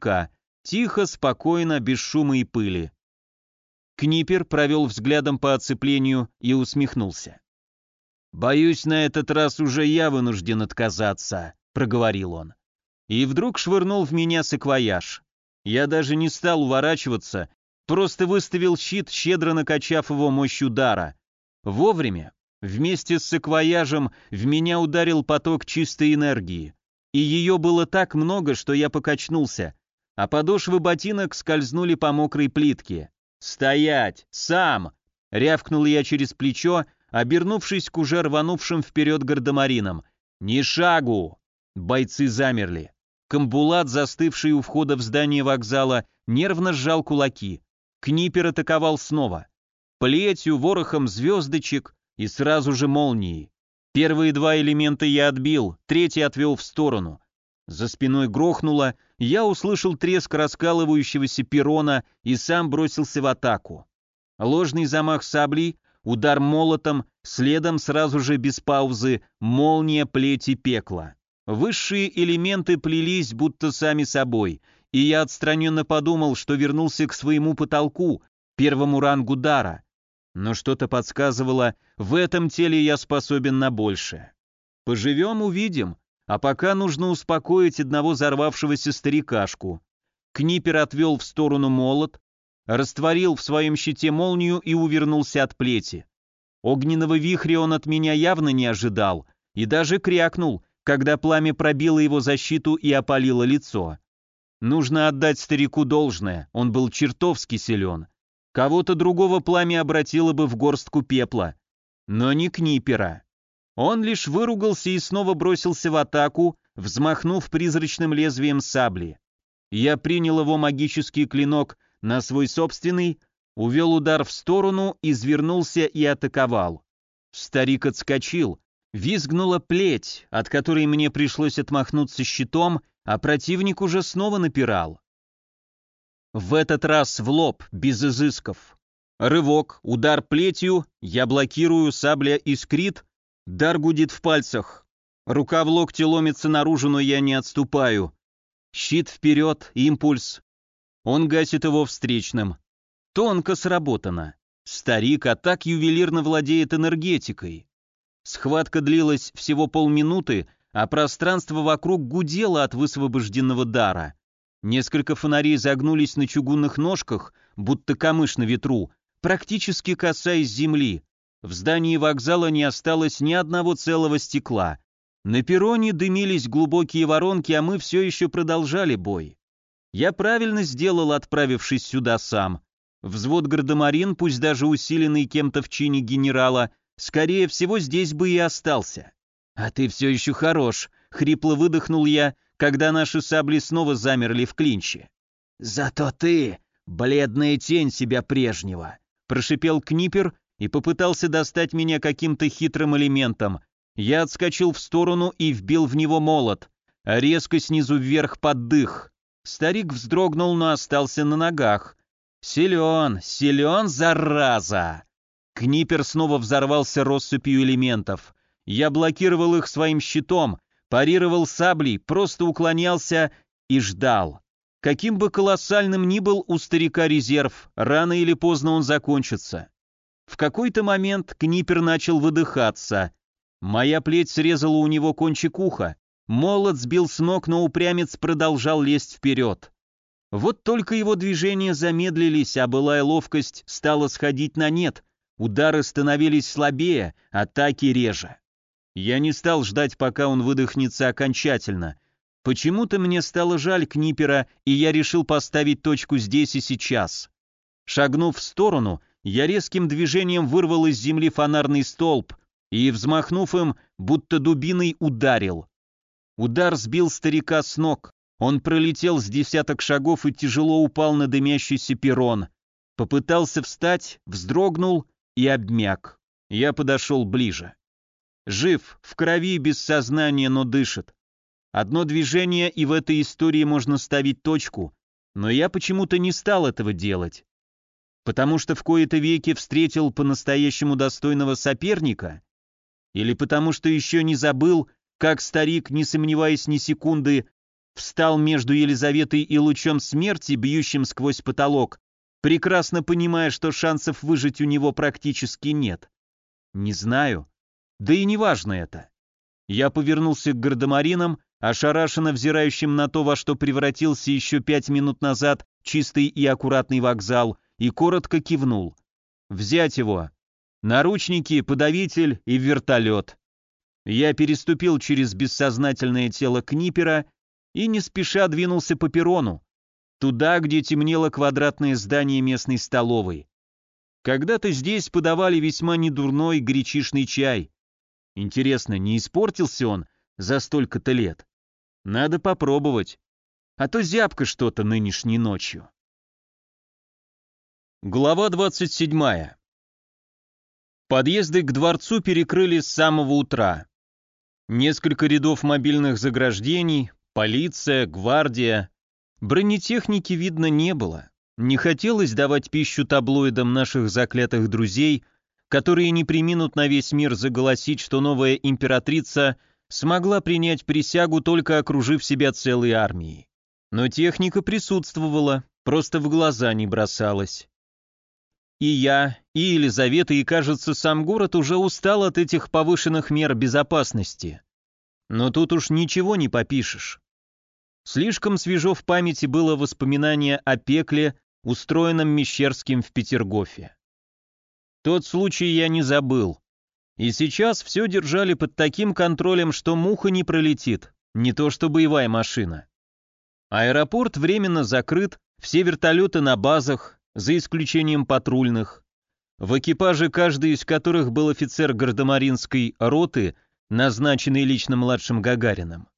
слегка, тихо, спокойно, без шума и пыли. Книпер провел взглядом по оцеплению и усмехнулся. «Боюсь, на этот раз уже я вынужден отказаться», — проговорил он. И вдруг швырнул в меня саквояж. Я даже не стал уворачиваться, просто выставил щит, щедро накачав его мощь удара. Вовремя, вместе с саквояжем, в меня ударил поток чистой энергии. И ее было так много, что я покачнулся, а подошвы ботинок скользнули по мокрой плитке. «Стоять! Сам!» — рявкнул я через плечо, обернувшись к уже рванувшим вперед гардемаринам. «Ни шагу!» Бойцы замерли. Камбулат, застывший у входа в здание вокзала, нервно сжал кулаки. Книпер атаковал снова. Плетью, ворохом звездочек и сразу же молнией. Первые два элемента я отбил, третий отвел в сторону. За спиной грохнуло, я услышал треск раскалывающегося перона и сам бросился в атаку. Ложный замах саблей, удар молотом, следом сразу же без паузы молния плети пекла. Высшие элементы плелись будто сами собой, и я отстраненно подумал, что вернулся к своему потолку, первому рангу дара. Но что-то подсказывало, в этом теле я способен на большее. Поживем, увидим, а пока нужно успокоить одного взорвавшегося старикашку. Книпер отвел в сторону молот, растворил в своем щите молнию и увернулся от плети. Огненного вихря он от меня явно не ожидал и даже крякнул, когда пламя пробило его защиту и опалило лицо. Нужно отдать старику должное, он был чертовски силен. Кого-то другого пламя обратило бы в горстку пепла, но не Книпера. Он лишь выругался и снова бросился в атаку, взмахнув призрачным лезвием сабли. Я принял его магический клинок на свой собственный, увел удар в сторону, извернулся и атаковал. Старик отскочил, визгнула плеть, от которой мне пришлось отмахнуться щитом, а противник уже снова напирал. В этот раз в лоб, без изысков. Рывок, удар плетью, я блокирую, сабля искрит, дар гудит в пальцах. Рука в локте ломится наружу, но я не отступаю. Щит вперед, импульс. Он гасит его встречным. Тонко сработано. Старик, а так ювелирно владеет энергетикой. Схватка длилась всего полминуты, а пространство вокруг гудело от высвобожденного дара. Несколько фонарей загнулись на чугунных ножках, будто камыш на ветру, практически касаясь земли. В здании вокзала не осталось ни одного целого стекла. На перроне дымились глубокие воронки, а мы все еще продолжали бой. Я правильно сделал, отправившись сюда сам. Взвод гардемарин, пусть даже усиленный кем-то в чине генерала, скорее всего, здесь бы и остался. «А ты все еще хорош», — хрипло выдохнул я, когда наши сабли снова замерли в клинче. «Зато ты — бледная тень себя прежнего», — прошипел Книпер и попытался достать меня каким-то хитрым элементом. Я отскочил в сторону и вбил в него молот, а резко снизу вверх под дых. Старик вздрогнул, но остался на ногах. «Силен, силен, зараза!» Книпер снова взорвался россыпью элементов. Я блокировал их своим щитом, парировал саблей, просто уклонялся и ждал. Каким бы колоссальным ни был у старика резерв, рано или поздно он закончится. В какой-то момент Книпер начал выдыхаться. Моя плеть срезала у него кончик уха. Молот сбил с ног, но упрямец продолжал лезть вперед. Вот только его движения замедлились, а былая ловкость стала сходить на нет. Удары становились слабее, атаки реже. Я не стал ждать, пока он выдохнется окончательно. Почему-то мне стало жаль Книпера, и я решил поставить точку здесь и сейчас. Шагнув в сторону, я резким движением вырвал из земли фонарный столб и, взмахнув им, будто дубиной ударил. Удар сбил старика с ног. Он пролетел с десяток шагов и тяжело упал на дымящийся перрон. Попытался встать, вздрогнул и обмяк. Я подошел ближе. Жив, в крови, без сознания, но дышит. Одно движение, и в этой истории можно ставить точку, но я почему-то не стал этого делать. Потому что в кои-то веки встретил по-настоящему достойного соперника? Или потому что еще не забыл, как старик, не сомневаясь ни секунды, встал между Елизаветой и лучом смерти, бьющим сквозь потолок, прекрасно понимая, что шансов выжить у него практически нет. Не знаю. Да и не важно это. Я повернулся к гардемаринам, ошарашенно взирающим на то, во что превратился еще пять минут назад чистый и аккуратный вокзал, и коротко кивнул. «Взять его. Наручники, подавитель и вертолет». Я переступил через бессознательное тело Книпера и не спеша двинулся по перрону, туда, где темнело квадратное здание местной столовой. Когда-то здесь подавали весьма недурной гречишный чай. Интересно, не испортился он за столько-то лет? Надо попробовать. А то зябко что-то нынешней ночью. Глава 27. Подъезды к дворцу перекрыли с самого утра. Несколько рядов мобильных заграждений, полиция, гвардия, Бронетехники видно не было. Не хотелось давать пищу таблоидам наших заклятых друзей, которые не приминут на весь мир заголосить, что новая императрица смогла принять присягу, только окружив себя целой армией. Но техника присутствовала, просто в глаза не бросалась. И я, и Елизавета, и, кажется, сам город уже устал от этих повышенных мер безопасности. Но тут уж ничего не попишешь. Слишком свежо в памяти было воспоминание о пекле, устроенном Мещерским в Петергофе. Тот случай я не забыл. И сейчас все держали под таким контролем, что муха не пролетит, не то что боевая машина. Аэропорт временно закрыт, все вертолеты на базах, за исключением патрульных. В экипаже, каждый из которых был офицер гардемаринской роты, назначенный лично младшим Гагарином.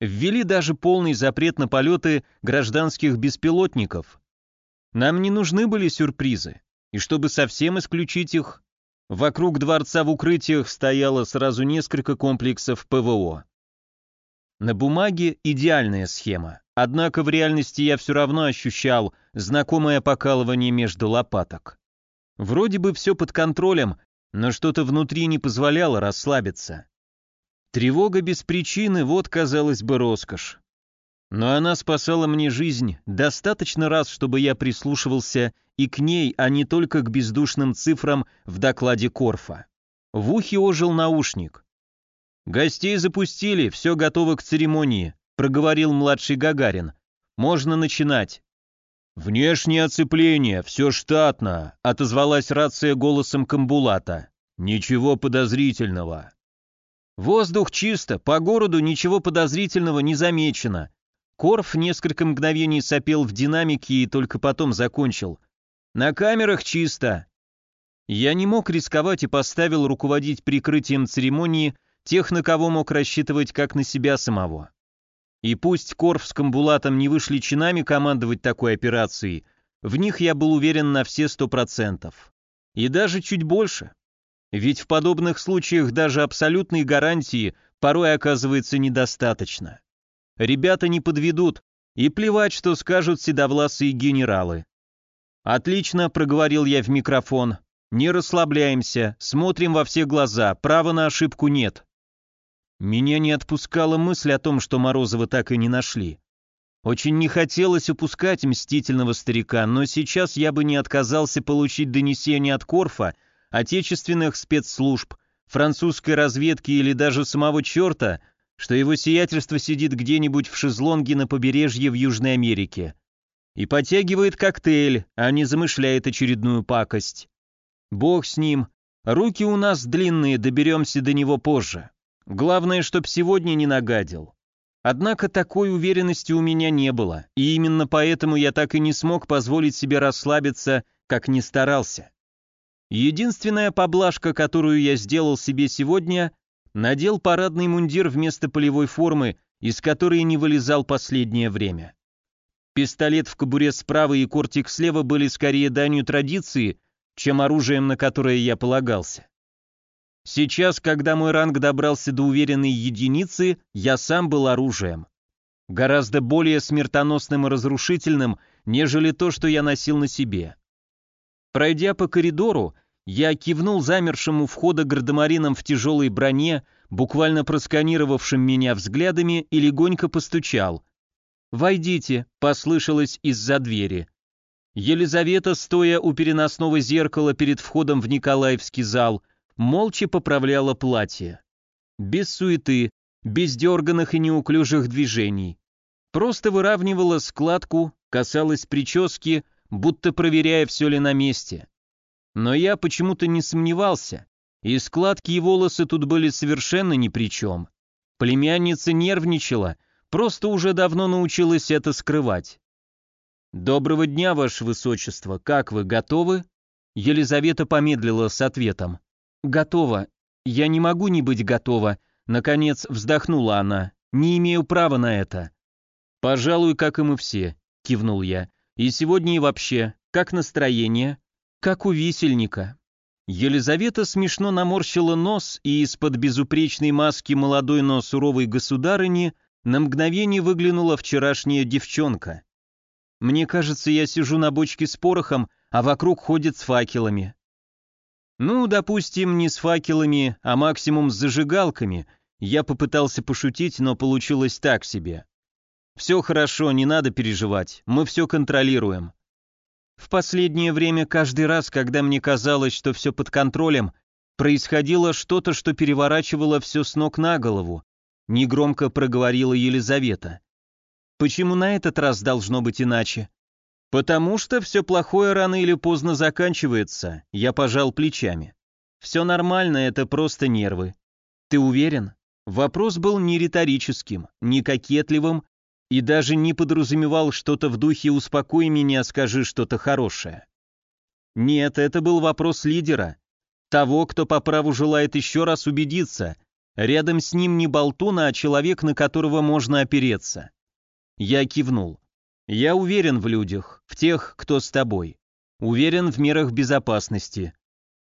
Ввели даже полный запрет на полеты гражданских беспилотников. Нам не нужны были сюрпризы, и чтобы совсем исключить их, вокруг дворца в укрытиях стояло сразу несколько комплексов ПВО. На бумаге идеальная схема, однако в реальности я все равно ощущал знакомое покалывание между лопаток. Вроде бы все под контролем, но что-то внутри не позволяло расслабиться. Тревога без причины, вот, казалось бы, роскошь. Но она спасала мне жизнь достаточно раз, чтобы я прислушивался и к ней, а не только к бездушным цифрам в докладе Корфа. В ухе ожил наушник. «Гостей запустили, все готово к церемонии», — проговорил младший Гагарин. «Можно начинать». «Внешнее оцепление, все штатно», — отозвалась рация голосом Камбулата. «Ничего подозрительного». Воздух чисто, по городу ничего подозрительного не замечено. Корф несколько мгновений сопел в динамике и только потом закончил. На камерах чисто. Я не мог рисковать и поставил руководить прикрытием церемонии тех, на кого мог рассчитывать как на себя самого. И пусть Корф с Камбулатом не вышли чинами командовать такой операцией, в них я был уверен на все сто процентов. И даже чуть больше. Ведь в подобных случаях даже абсолютной гарантии порой оказывается недостаточно. Ребята не подведут, и плевать, что скажут седовласые генералы. «Отлично», — проговорил я в микрофон. «Не расслабляемся, смотрим во все глаза, права на ошибку нет». Меня не отпускала мысль о том, что Морозова так и не нашли. Очень не хотелось упускать мстительного старика, но сейчас я бы не отказался получить донесение от Корфа отечественных спецслужб, французской разведки или даже самого черта, что его сиятельство сидит где-нибудь в шезлонге на побережье в Южной Америке и потягивает коктейль, а не замышляет очередную пакость. Бог с ним, руки у нас длинные, доберемся до него позже. Главное, чтоб сегодня не нагадил. Однако такой уверенности у меня не было, и именно поэтому я так и не смог позволить себе расслабиться, как не старался. Единственная поблажка, которую я сделал себе сегодня, надел парадный мундир вместо полевой формы, из которой не вылезал последнее время. Пистолет в кобуре справа и кортик слева были скорее данью традиции, чем оружием, на которое я полагался. Сейчас, когда мой ранг добрался до уверенной единицы, я сам был оружием. Гораздо более смертоносным и разрушительным, нежели то, что я носил на себе. Пройдя по коридору, я кивнул замершему входа гардемаринам в тяжелой броне, буквально просканировавшим меня взглядами, и легонько постучал. «Войдите», — послышалось из-за двери. Елизавета, стоя у переносного зеркала перед входом в Николаевский зал, молча поправляла платье. Без суеты, без дерганных и неуклюжих движений. Просто выравнивала складку, касалась прически, будто проверяя, все ли на месте. Но я почему-то не сомневался, и складки и волосы тут были совершенно ни при чем. Племянница нервничала, просто уже давно научилась это скрывать. «Доброго дня, Ваше Высочество, как вы, готовы?» Елизавета помедлила с ответом. «Готова. Я не могу не быть готова», — наконец вздохнула она. «Не имею права на это». «Пожалуй, как и мы все», — кивнул я. «И сегодня и вообще. Как настроение?» «Как у висельника». Елизавета смешно наморщила нос, и из-под безупречной маски молодой, но суровой государыни на мгновение выглянула вчерашняя девчонка. Мне кажется, я сижу на бочке с порохом, а вокруг ходят с факелами. Ну, допустим, не с факелами, а максимум с зажигалками. Я попытался пошутить, но получилось так себе. Все хорошо, не надо переживать, мы все контролируем. В последнее время каждый раз, когда мне казалось, что все под контролем, происходило что-то, что переворачивало все с ног на голову, негромко проговорила Елизавета. Почему на этот раз должно быть иначе? Потому что все плохое рано или поздно заканчивается, я пожал плечами. Все нормально, это просто нервы. Ты уверен? Вопрос был не риторическим, не кокетливым и даже не подразумевал что-то в духе «успокой меня, скажи что-то хорошее». Нет, это был вопрос лидера, того, кто по праву желает еще раз убедиться, рядом с ним не болтуна, а человек, на которого можно опереться. Я кивнул. Я уверен в людях, в тех, кто с тобой. Уверен в мерах безопасности.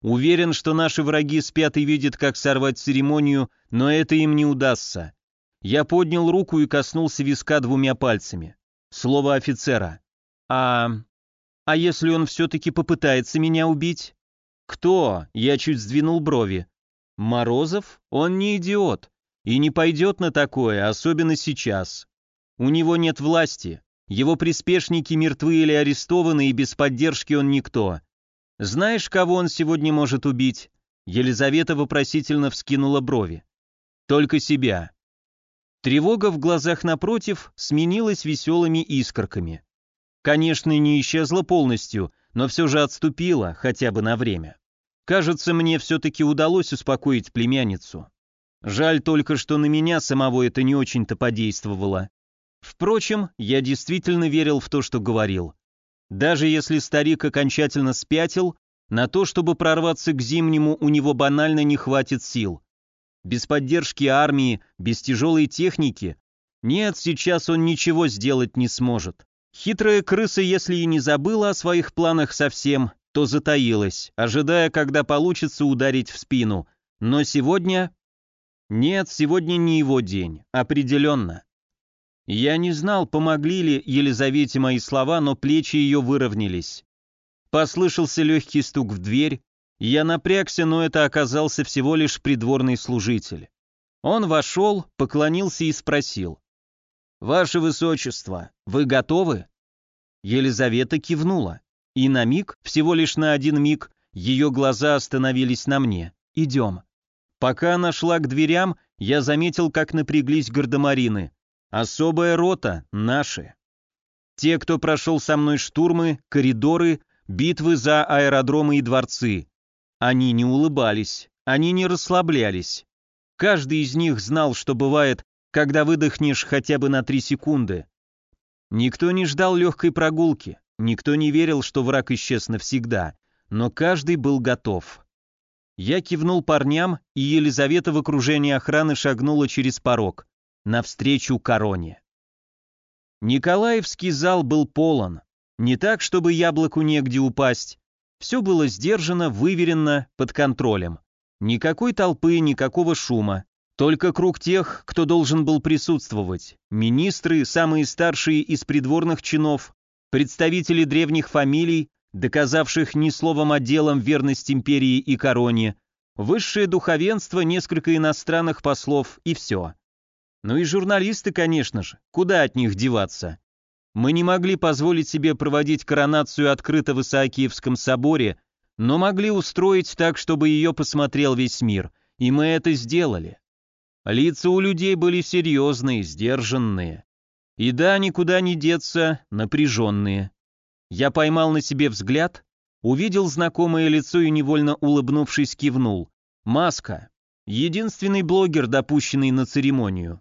Уверен, что наши враги спят и видят, как сорвать церемонию, но это им не удастся. Я поднял руку и коснулся виска двумя пальцами. Слово офицера. А... А если он все-таки попытается меня убить? Кто? Я чуть сдвинул брови. Морозов? Он не идиот. И не пойдет на такое, особенно сейчас. У него нет власти, его приспешники мертвы или арестованы, и без поддержки он никто. Знаешь, кого он сегодня может убить? Елизавета вопросительно вскинула брови. Только себя. Тревога в глазах напротив сменилась веселыми искорками. Конечно, не исчезла полностью, но все же отступила, хотя бы на время. Кажется, мне все-таки удалось успокоить племянницу. Жаль только, что на меня самого это не очень-то подействовало. Впрочем, я действительно верил в то, что говорил. Даже если старик окончательно спятил, на то, чтобы прорваться к зимнему, у него банально не хватит сил. Без поддержки армии, без тяжелой техники. Нет, сейчас он ничего сделать не сможет. Хитрая крыса, если и не забыла о своих планах совсем, то затаилась, ожидая, когда получится ударить в спину. Но сегодня... Нет, сегодня не его день, определенно. Я не знал, помогли ли Елизавете мои слова, но плечи ее выровнялись. Послышался легкий стук в дверь, я напрягся, но это оказался всего лишь придворный служитель. Он вошел, поклонился и спросил. «Ваше Высочество, вы готовы?» Елизавета кивнула, и на миг, всего лишь на один миг, ее глаза остановились на мне. «Идем». Пока она шла к дверям, я заметил, как напряглись гардемарины. Особая рота — наши. Те, кто прошел со мной штурмы, коридоры, битвы за аэродромы и дворцы. Они не улыбались, они не расслаблялись. Каждый из них знал, что бывает, когда выдохнешь хотя бы на три секунды. Никто не ждал легкой прогулки, никто не верил, что враг исчез навсегда, но каждый был готов. Я кивнул парням, и Елизавета в окружении охраны шагнула через порог навстречу короне. Николаевский зал был полон. Не так, чтобы яблоку негде упасть. Все было сдержано, выверено, под контролем. Никакой толпы, никакого шума. Только круг тех, кто должен был присутствовать. Министры, самые старшие из придворных чинов, представители древних фамилий, доказавших не словом, а делом верность империи и короне, высшее духовенство, несколько иностранных послов и все. Ну и журналисты, конечно же, куда от них деваться? Мы не могли позволить себе проводить коронацию открыто в Исаакиевском соборе, но могли устроить так, чтобы ее посмотрел весь мир, и мы это сделали. Лица у людей были серьезные, сдержанные. И да, никуда не деться, напряженные. Я поймал на себе взгляд, увидел знакомое лицо и невольно улыбнувшись кивнул. Маска. Единственный блогер, допущенный на церемонию.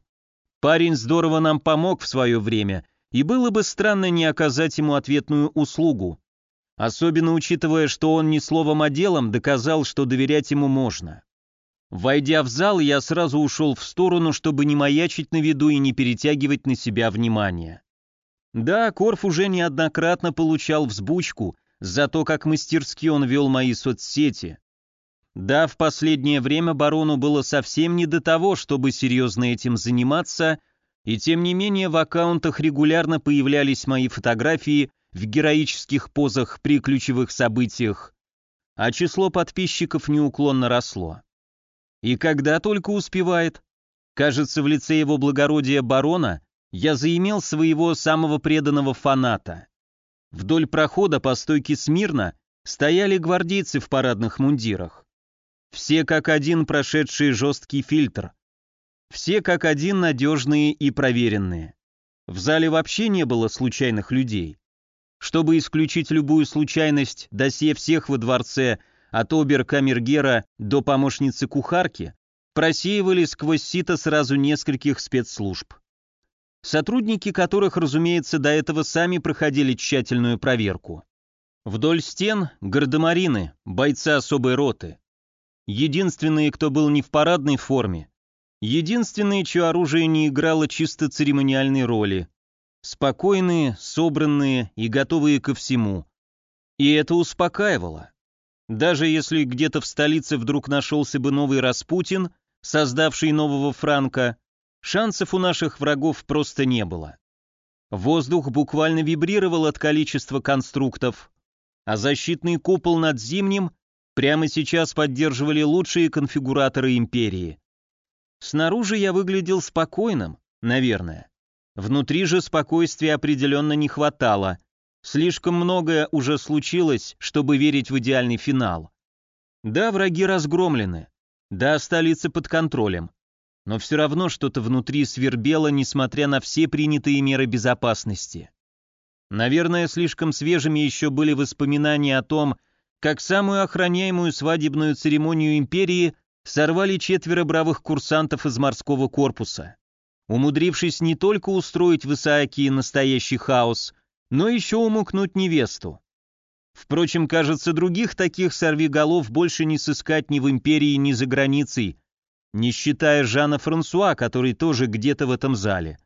Парень здорово нам помог в свое время, и было бы странно не оказать ему ответную услугу. Особенно учитывая, что он не словом, а делом доказал, что доверять ему можно. Войдя в зал, я сразу ушел в сторону, чтобы не маячить на виду и не перетягивать на себя внимание. Да, Корф уже неоднократно получал взбучку за то, как мастерски он вел мои соцсети. Да, в последнее время барону было совсем не до того, чтобы серьезно этим заниматься, и тем не менее в аккаунтах регулярно появлялись мои фотографии в героических позах при ключевых событиях, а число подписчиков неуклонно росло. И когда только успевает. Кажется, в лице его благородия барона я заимел своего самого преданного фаната. Вдоль прохода по стойке смирно стояли гвардейцы в парадных мундирах. Все как один прошедшие жесткий фильтр. Все как один надежные и проверенные. В зале вообще не было случайных людей. Чтобы исключить любую случайность, досье всех во дворце от обер-камергера до помощницы кухарки, просеивали сквозь сито сразу нескольких спецслужб. Сотрудники которых, разумеется, до этого сами проходили тщательную проверку. Вдоль стен – гардемарины, бойцы особой роты. Единственные, кто был не в парадной форме. Единственные, чье оружие не играло чисто церемониальной роли. Спокойные, собранные и готовые ко всему. И это успокаивало. Даже если где-то в столице вдруг нашелся бы новый Распутин, создавший нового Франка, шансов у наших врагов просто не было. Воздух буквально вибрировал от количества конструктов, а защитный купол над Зимним прямо сейчас поддерживали лучшие конфигураторы империи. Снаружи я выглядел спокойным, наверное. Внутри же спокойствия определенно не хватало – Слишком многое уже случилось, чтобы верить в идеальный финал. Да, враги разгромлены. Да, столица под контролем. Но все равно что-то внутри свербело, несмотря на все принятые меры безопасности. Наверное, слишком свежими еще были воспоминания о том, как самую охраняемую свадебную церемонию империи сорвали четверо бравых курсантов из морского корпуса, умудрившись не только устроить в Исаакии настоящий хаос, но еще умукнуть невесту. Впрочем, кажется, других таких сорвиголов больше не сыскать ни в империи, ни за границей, не считая Жана Франсуа, который тоже где-то в этом зале.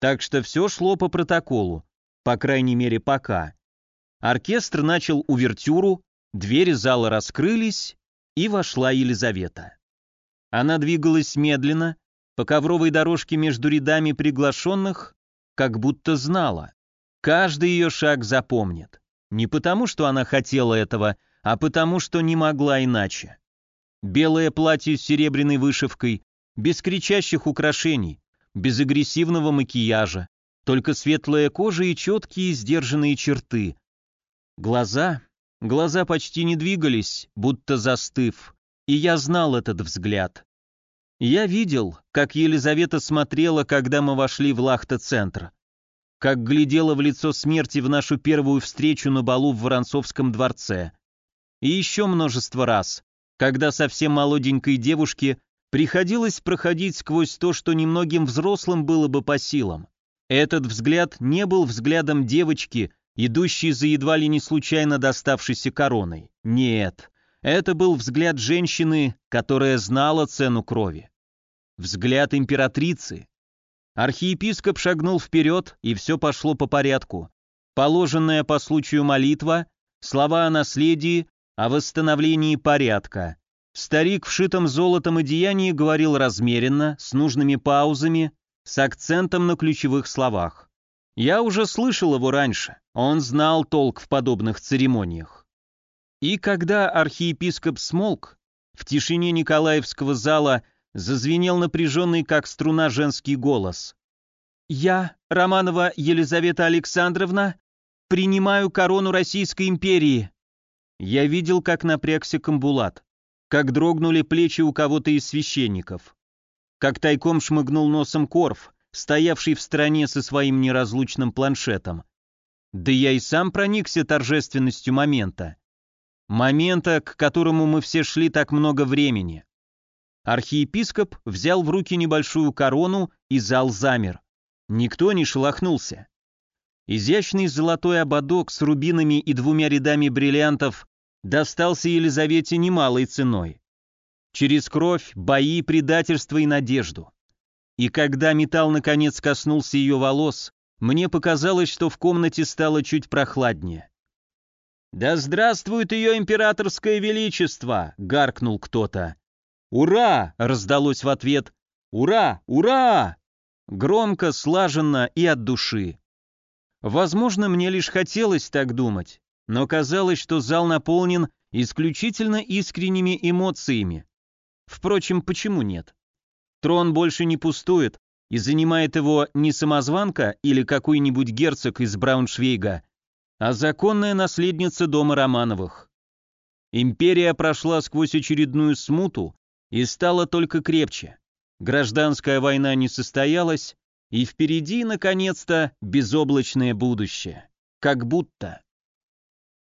Так что все шло по протоколу, по крайней мере пока. Оркестр начал увертюру, двери зала раскрылись, и вошла Елизавета. Она двигалась медленно, по ковровой дорожке между рядами приглашенных, как будто знала. Каждый ее шаг запомнит. Не потому, что она хотела этого, а потому, что не могла иначе. Белое платье с серебряной вышивкой, без кричащих украшений, без агрессивного макияжа, только светлая кожа и четкие сдержанные черты. Глаза, глаза почти не двигались, будто застыв, и я знал этот взгляд. Я видел, как Елизавета смотрела, когда мы вошли в Лахта-центр как глядела в лицо смерти в нашу первую встречу на балу в Воронцовском дворце. И еще множество раз, когда совсем молоденькой девушке приходилось проходить сквозь то, что немногим взрослым было бы по силам. Этот взгляд не был взглядом девочки, идущей за едва ли не случайно доставшейся короной. Нет, это был взгляд женщины, которая знала цену крови. Взгляд императрицы, Архиепископ шагнул вперед, и все пошло по порядку. Положенная по случаю молитва, слова о наследии, о восстановлении порядка. Старик в шитом золотом одеянии говорил размеренно, с нужными паузами, с акцентом на ключевых словах. Я уже слышал его раньше, он знал толк в подобных церемониях. И когда архиепископ смолк, в тишине Николаевского зала зазвенел напряженный, как струна, женский голос. «Я, Романова Елизавета Александровна, принимаю корону Российской империи». Я видел, как напрягся Камбулат, как дрогнули плечи у кого-то из священников, как тайком шмыгнул носом Корф, стоявший в стороне со своим неразлучным планшетом. Да я и сам проникся торжественностью момента. Момента, к которому мы все шли так много времени. Архиепископ взял в руки небольшую корону, и зал замер. Никто не шелохнулся. Изящный золотой ободок с рубинами и двумя рядами бриллиантов достался Елизавете немалой ценой. Через кровь, бои, предательство и надежду. И когда металл наконец коснулся ее волос, мне показалось, что в комнате стало чуть прохладнее. «Да здравствует ее императорское величество!» — гаркнул кто-то. «Ура!» — раздалось в ответ. «Ура! Ура!» Громко, слаженно и от души. Возможно, мне лишь хотелось так думать, но казалось, что зал наполнен исключительно искренними эмоциями. Впрочем, почему нет? Трон больше не пустует, и занимает его не самозванка или какой-нибудь герцог из Брауншвейга, а законная наследница дома Романовых. Империя прошла сквозь очередную смуту и стала только крепче. Гражданская война не состоялась, и впереди, наконец-то, безоблачное будущее. Как будто.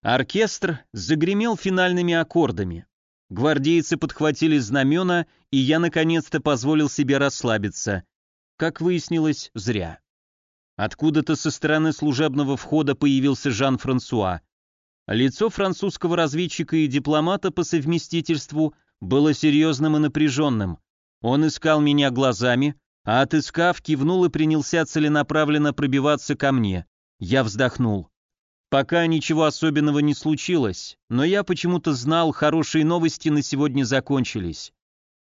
Оркестр загремел финальными аккордами. Гвардейцы подхватили знамена, и я наконец-то позволил себе расслабиться. Как выяснилось, зря. Откуда-то со стороны служебного входа появился Жан-Франсуа. Лицо французского разведчика и дипломата по совместительству было серьезным и напряженным. Он искал меня глазами, а отыскав, кивнул и принялся целенаправленно пробиваться ко мне. Я вздохнул. Пока ничего особенного не случилось, но я почему-то знал, хорошие новости на сегодня закончились.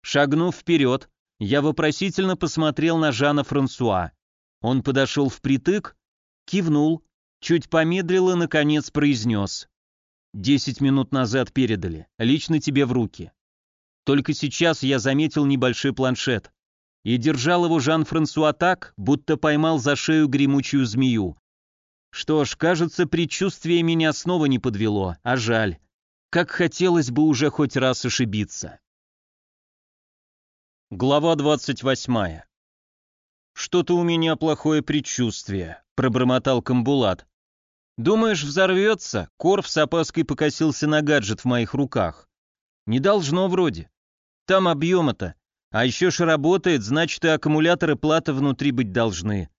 Шагнув вперед, я вопросительно посмотрел на Жана Франсуа. Он подошел впритык, кивнул, чуть помедлил и, наконец, произнес. «Десять минут назад передали, лично тебе в руки. Только сейчас я заметил небольшой планшет. И держал его Жан-Франсуа так, будто поймал за шею гремучую змею. Что ж, кажется, предчувствие меня снова не подвело, а жаль. Как хотелось бы уже хоть раз ошибиться. Глава 28. «Что-то у меня плохое предчувствие», — пробормотал Камбулат. «Думаешь, взорвется?» Корф с опаской покосился на гаджет в моих руках. «Не должно вроде. Там объема-то. А еще ж работает, значит и аккумуляторы платы внутри быть должны.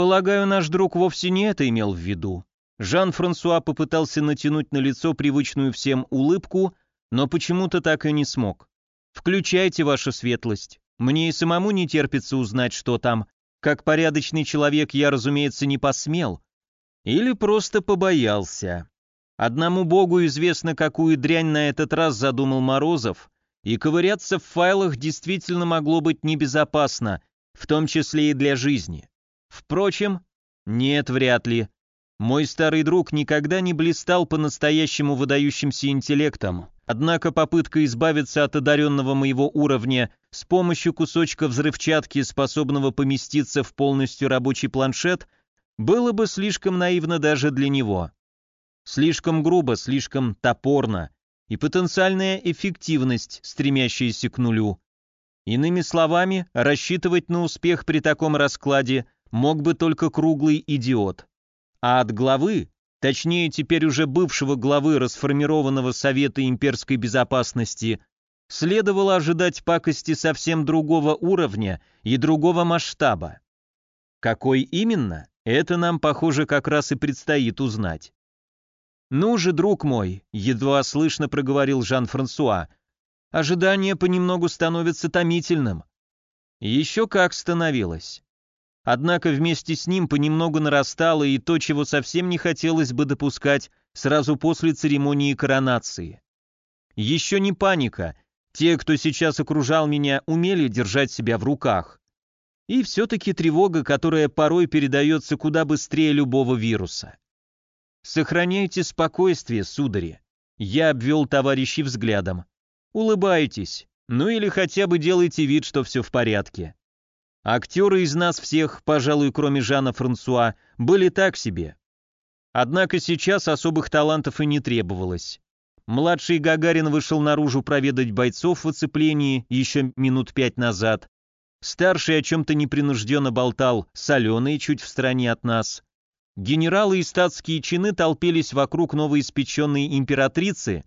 Полагаю, наш друг вовсе не это имел в виду. Жан-Франсуа попытался натянуть на лицо привычную всем улыбку, но почему-то так и не смог. «Включайте вашу светлость. Мне и самому не терпится узнать, что там. Как порядочный человек я, разумеется, не посмел. Или просто побоялся. Одному богу известно, какую дрянь на этот раз задумал Морозов, и ковыряться в файлах действительно могло быть небезопасно, в том числе и для жизни. Впрочем, нет, вряд ли. Мой старый друг никогда не блистал по-настоящему выдающимся интеллектом, однако попытка избавиться от одаренного моего уровня с помощью кусочка взрывчатки, способного поместиться в полностью рабочий планшет, было бы слишком наивно даже для него. Слишком грубо, слишком топорно, и потенциальная эффективность, стремящаяся к нулю. Иными словами, рассчитывать на успех при таком раскладе мог бы только круглый идиот. А от главы, точнее теперь уже бывшего главы расформированного Совета имперской безопасности, следовало ожидать пакости совсем другого уровня и другого масштаба. Какой именно, это нам, похоже, как раз и предстоит узнать. «Ну же, друг мой», — едва слышно проговорил Жан-Франсуа, «ожидание понемногу становится томительным». Еще как становилось. Однако вместе с ним понемногу нарастало и то, чего совсем не хотелось бы допускать сразу после церемонии коронации. Еще не паника, те, кто сейчас окружал меня, умели держать себя в руках. И все-таки тревога, которая порой передается куда быстрее любого вируса. Сохраняйте спокойствие, судари. Я обвел товарищей взглядом. Улыбайтесь. Ну или хотя бы делайте вид, что все в порядке. Актеры из нас всех, пожалуй, кроме Жана Франсуа, были так себе. Однако сейчас особых талантов и не требовалось. Младший Гагарин вышел наружу проведать бойцов в оцеплении еще минут пять назад. Старший о чем-то непринужденно болтал соленый чуть в стороне от нас. Генералы и статские чины толпились вокруг новоиспеченной императрицы,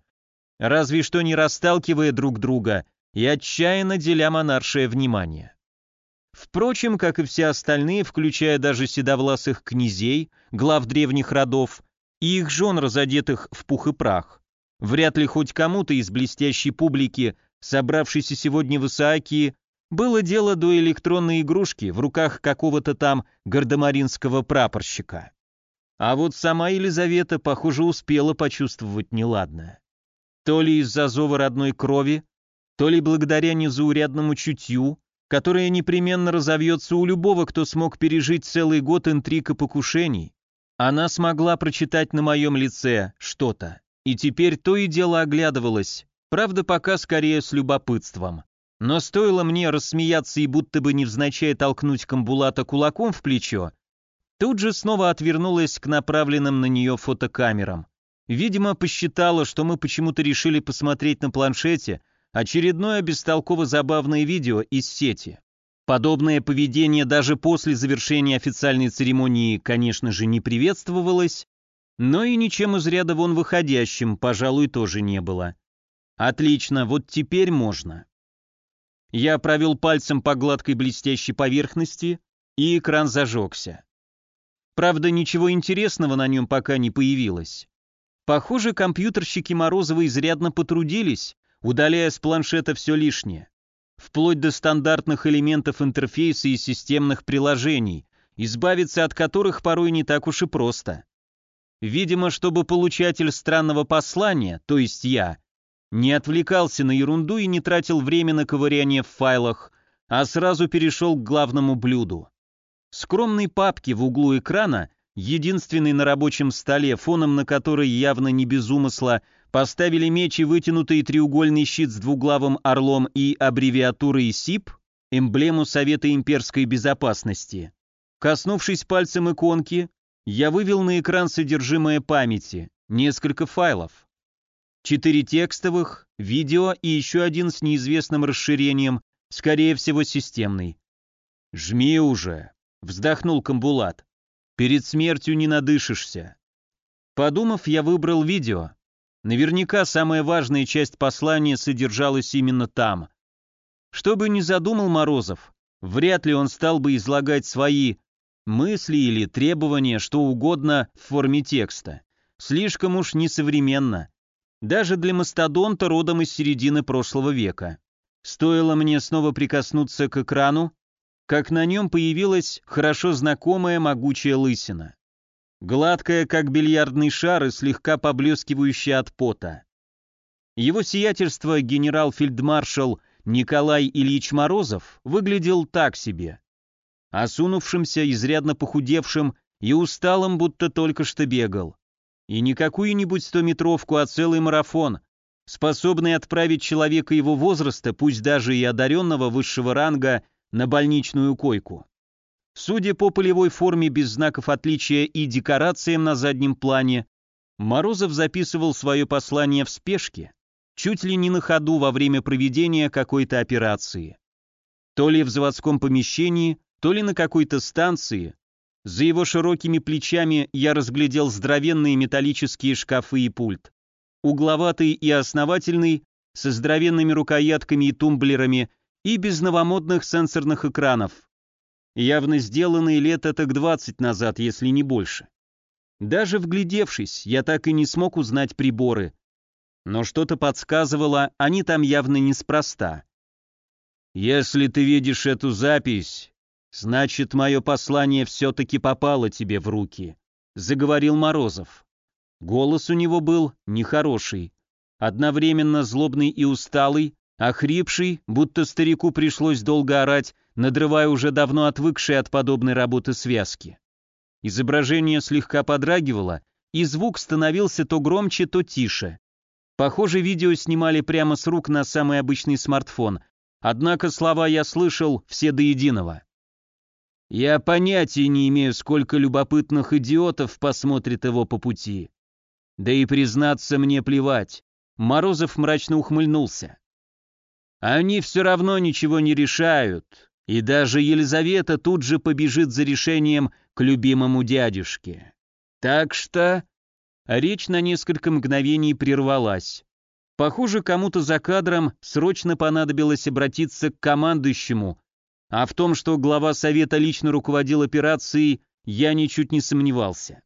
разве что не расталкивая друг друга и отчаянно деля монаршее внимание. Впрочем, как и все остальные, включая даже седовласых князей, глав древних родов, и их жен, разодетых в пух и прах, вряд ли хоть кому-то из блестящей публики, собравшейся сегодня в Исаакии, было дело до электронной игрушки в руках какого-то там гардемаринского прапорщика. А вот сама Елизавета, похоже, успела почувствовать неладное. То ли из-за зова родной крови, то ли благодаря незаурядному чутью, которая непременно разовьется у любого, кто смог пережить целый год интриг и покушений. Она смогла прочитать на моем лице что-то, и теперь то и дело оглядывалась, правда пока скорее с любопытством. Но стоило мне рассмеяться и будто бы невзначай толкнуть Камбулата кулаком в плечо, тут же снова отвернулась к направленным на нее фотокамерам. Видимо, посчитала, что мы почему-то решили посмотреть на планшете Очередное бестолково забавное видео из сети. Подобное поведение даже после завершения официальной церемонии, конечно же, не приветствовалось, но и ничем из ряда вон выходящим, пожалуй, тоже не было. Отлично, вот теперь можно. Я провел пальцем по гладкой блестящей поверхности, и экран зажегся. Правда, ничего интересного на нем пока не появилось. Похоже, компьютерщики Морозова изрядно потрудились, удаляя с планшета все лишнее, вплоть до стандартных элементов интерфейса и системных приложений, избавиться от которых порой не так уж и просто. Видимо, чтобы получатель странного послания, то есть я, не отвлекался на ерунду и не тратил время на ковыряние в файлах, а сразу перешел к главному блюду. Скромной папке в углу экрана, единственной на рабочем столе, фоном на который явно не без умысла поставили меч и вытянутый треугольный щит с двуглавым орлом и аббревиатурой СИП, эмблему Совета имперской безопасности. Коснувшись пальцем иконки, я вывел на экран содержимое памяти, несколько файлов. Четыре текстовых, видео и еще один с неизвестным расширением, скорее всего системный. «Жми уже», — вздохнул Камбулат. «Перед смертью не надышишься». Подумав, я выбрал видео, Наверняка самая важная часть послания содержалась именно там. Что бы ни задумал Морозов, вряд ли он стал бы излагать свои мысли или требования, что угодно в форме текста. Слишком уж несовременно. Даже для мастодонта родом из середины прошлого века. Стоило мне снова прикоснуться к экрану, как на нем появилась хорошо знакомая могучая лысина гладкая, как бильярдный шар и слегка поблескивающая от пота. Его сиятельство генерал-фельдмаршал Николай Ильич Морозов выглядел так себе. Осунувшимся, изрядно похудевшим и усталым, будто только что бегал. И не какую-нибудь стометровку, а целый марафон, способный отправить человека его возраста, пусть даже и одаренного высшего ранга, на больничную койку. Судя по полевой форме без знаков отличия и декорациям на заднем плане, Морозов записывал свое послание в спешке, чуть ли не на ходу во время проведения какой-то операции. То ли в заводском помещении, то ли на какой-то станции. За его широкими плечами я разглядел здоровенные металлические шкафы и пульт. Угловатый и основательный, со здоровенными рукоятками и тумблерами и без новомодных сенсорных экранов, явно сделанные лет это к 20 назад, если не больше. Даже вглядевшись, я так и не смог узнать приборы. Но что-то подсказывало, они там явно неспроста. «Если ты видишь эту запись, значит, мое послание все-таки попало тебе в руки», — заговорил Морозов. Голос у него был нехороший, одновременно злобный и усталый, охрипший, будто старику пришлось долго орать, надрывая уже давно отвыкшие от подобной работы связки. Изображение слегка подрагивало, и звук становился то громче, то тише. Похоже, видео снимали прямо с рук на самый обычный смартфон, однако слова я слышал все до единого. Я понятия не имею, сколько любопытных идиотов посмотрит его по пути. Да и признаться мне плевать. Морозов мрачно ухмыльнулся. Они все равно ничего не решают, и даже Елизавета тут же побежит за решением к любимому дядюшке. Так что... Речь на несколько мгновений прервалась. Похоже, кому-то за кадром срочно понадобилось обратиться к командующему, а в том, что глава совета лично руководил операцией, я ничуть не сомневался.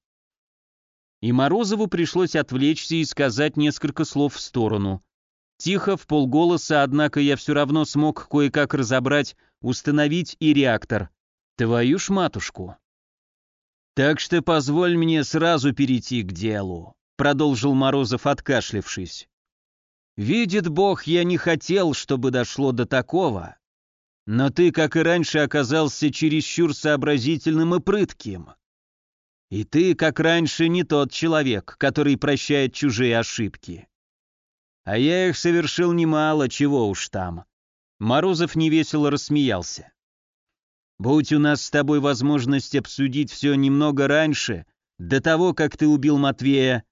И Морозову пришлось отвлечься и сказать несколько слов в сторону. Тихо, в полголоса, однако я все равно смог кое-как разобрать, установить и реактор. Твою ж матушку. Так что позволь мне сразу перейти к делу, продолжил Морозов, откашлившись. Видит Бог, я не хотел, чтобы дошло до такого. Но ты, как и раньше, оказался чересчур сообразительным и прытким. И ты, как раньше, не тот человек, который прощает чужие ошибки. А я их совершил немало, чего уж там. Морозов невесело рассмеялся. Будь у нас с тобой возможность обсудить все немного раньше, до того, как ты убил Матвея,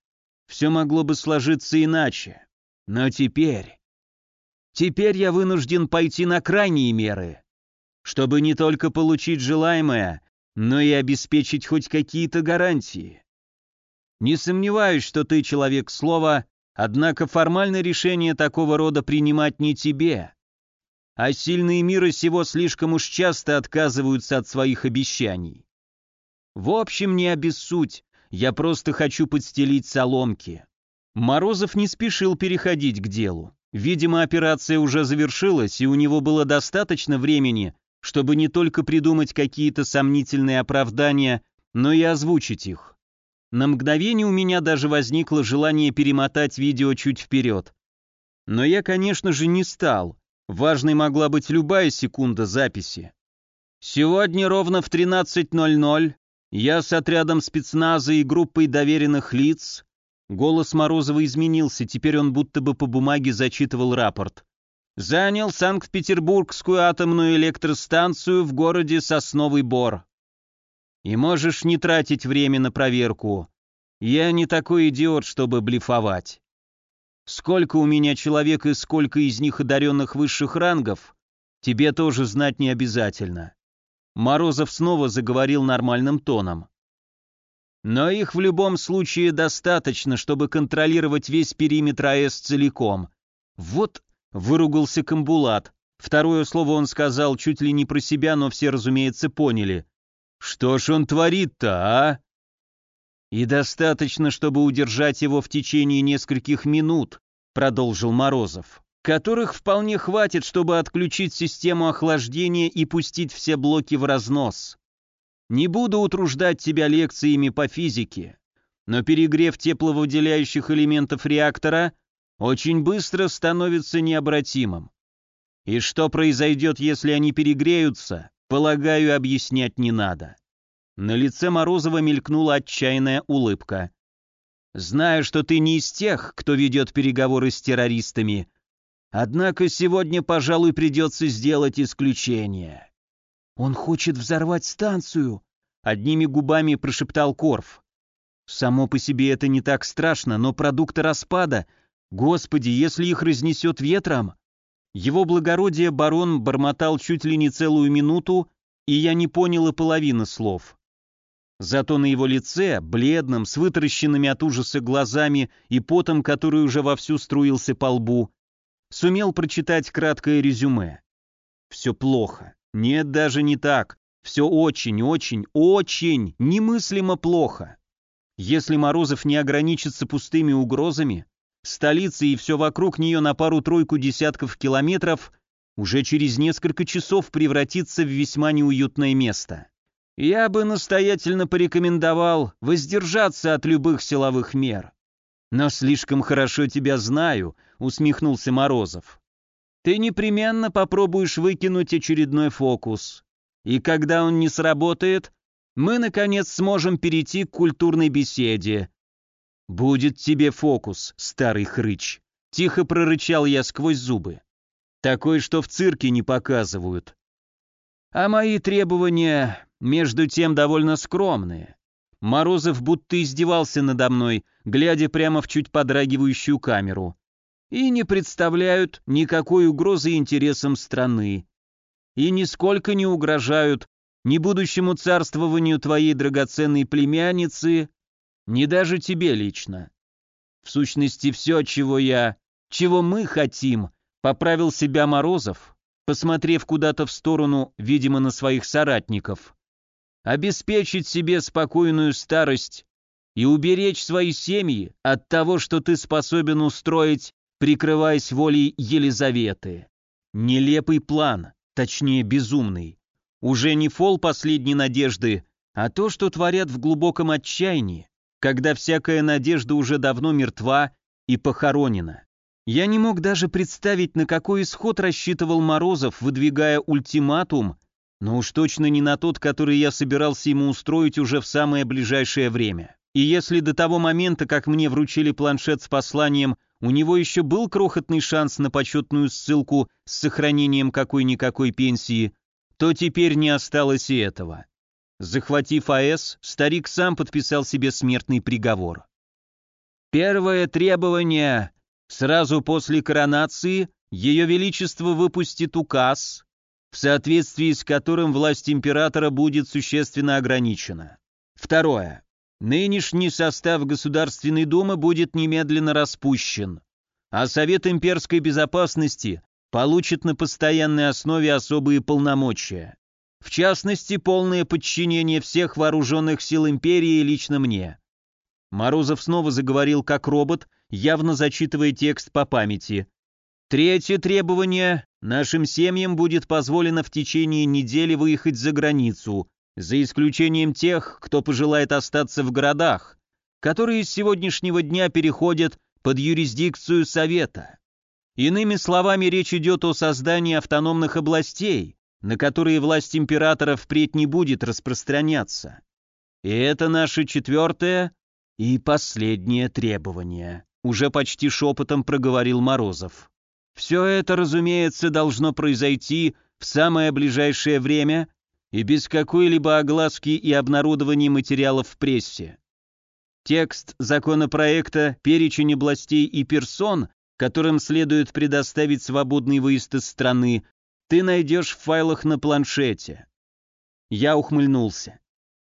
все могло бы сложиться иначе. Но теперь... Теперь я вынужден пойти на крайние меры, чтобы не только получить желаемое, но и обеспечить хоть какие-то гарантии. Не сомневаюсь, что ты человек слова Однако формальное решение такого рода принимать не тебе. А сильные миры сего слишком уж часто отказываются от своих обещаний. В общем, не обессудь, я просто хочу подстелить соломки. Морозов не спешил переходить к делу. Видимо, операция уже завершилась, и у него было достаточно времени, чтобы не только придумать какие-то сомнительные оправдания, но и озвучить их. На мгновение у меня даже возникло желание перемотать видео чуть вперед. Но я, конечно же, не стал. Важной могла быть любая секунда записи. Сегодня ровно в 13.00 я с отрядом спецназа и группой доверенных лиц Голос Морозова изменился, теперь он будто бы по бумаге зачитывал рапорт. Занял Санкт-Петербургскую атомную электростанцию в городе Сосновый Бор. И можешь не тратить время на проверку. Я не такой идиот, чтобы блефовать. Сколько у меня человек и сколько из них одаренных высших рангов, тебе тоже знать не обязательно. Морозов снова заговорил нормальным тоном. Но их в любом случае достаточно, чтобы контролировать весь периметр АЭС целиком. Вот, выругался Камбулат. Второе слово он сказал чуть ли не про себя, но все, разумеется, поняли. Что ж он творит-то, а? И достаточно, чтобы удержать его в течение нескольких минут, продолжил Морозов, которых вполне хватит, чтобы отключить систему охлаждения и пустить все блоки в разнос. Не буду утруждать тебя лекциями по физике, но перегрев тепловыделяющих элементов реактора очень быстро становится необратимым. И что произойдет, если они перегреются, Полагаю, объяснять не надо. На лице Морозова мелькнула отчаянная улыбка. Знаю, что ты не из тех, кто ведет переговоры с террористами. Однако сегодня, пожалуй, придется сделать исключение. Он хочет взорвать станцию, одними губами прошептал Корф. Само по себе это не так страшно, но продукты распада, господи, если их разнесет ветром... Его благородие барон бормотал чуть ли не целую минуту, и я не понял и половины слов. Зато на его лице, бледном, с вытаращенными от ужаса глазами и потом, который уже вовсю струился по лбу, сумел прочитать краткое резюме. Все плохо. Нет, даже не так. Все очень, очень, очень, немыслимо плохо. Если Морозов не ограничится пустыми угрозами, столицы и все вокруг нее на пару-тройку десятков километров уже через несколько часов превратится в весьма неуютное место. Я бы настоятельно порекомендовал воздержаться от любых силовых мер. Но слишком хорошо тебя знаю, усмехнулся Морозов. Ты непременно попробуешь выкинуть очередной фокус. И когда он не сработает, мы, наконец, сможем перейти к культурной беседе, «Будет тебе фокус, старый хрыч», Тихо прорычал я сквозь зубы. Такой, что в цирке не показывают. А мои требования, между тем, довольно скромные. Морозов будто издевался надо мной, глядя прямо в чуть подрагивающую камеру. И не представляют никакой угрозы интересам страны. И нисколько не угрожают ни будущему царствованию твоей драгоценной племянницы, ни даже тебе лично. В сущности, все, чего я, чего мы хотим, поправил себя Морозов, посмотрев куда-то в сторону, видимо, на своих соратников обеспечить себе спокойную старость и уберечь свои семьи от того, что ты способен устроить, прикрываясь волей Елизаветы. Нелепый план, точнее безумный. Уже не фол последней надежды, а то, что творят в глубоком отчаянии, когда всякая надежда уже давно мертва и похоронена. Я не мог даже представить, на какой исход рассчитывал Морозов, выдвигая ультиматум но уж точно не на тот, который я собирался ему устроить уже в самое ближайшее время. И если до того момента, как мне вручили планшет с посланием, у него еще был крохотный шанс на почетную ссылку с сохранением какой-никакой пенсии, то теперь не осталось и этого. Захватив АЭС, старик сам подписал себе смертный приговор. Первое требование. Сразу после коронации Ее Величество выпустит указ, в соответствии с которым власть императора будет существенно ограничена. Второе. Нынешний состав Государственной Думы будет немедленно распущен, а Совет имперской безопасности получит на постоянной основе особые полномочия. В частности, полное подчинение всех вооруженных сил империи лично мне. Морозов снова заговорил как робот, явно зачитывая текст по памяти. Третье требование Нашим семьям будет позволено в течение недели выехать за границу, за исключением тех, кто пожелает остаться в городах, которые с сегодняшнего дня переходят под юрисдикцию Совета. Иными словами, речь идет о создании автономных областей, на которые власть императора впредь не будет распространяться. И это наше четвертое и последнее требование, уже почти шепотом проговорил Морозов. Все это, разумеется, должно произойти в самое ближайшее время и без какой-либо огласки и обнародования материалов в прессе. Текст законопроекта, перечень областей и персон, которым следует предоставить свободный выезд из страны, ты найдешь в файлах на планшете. Я ухмыльнулся.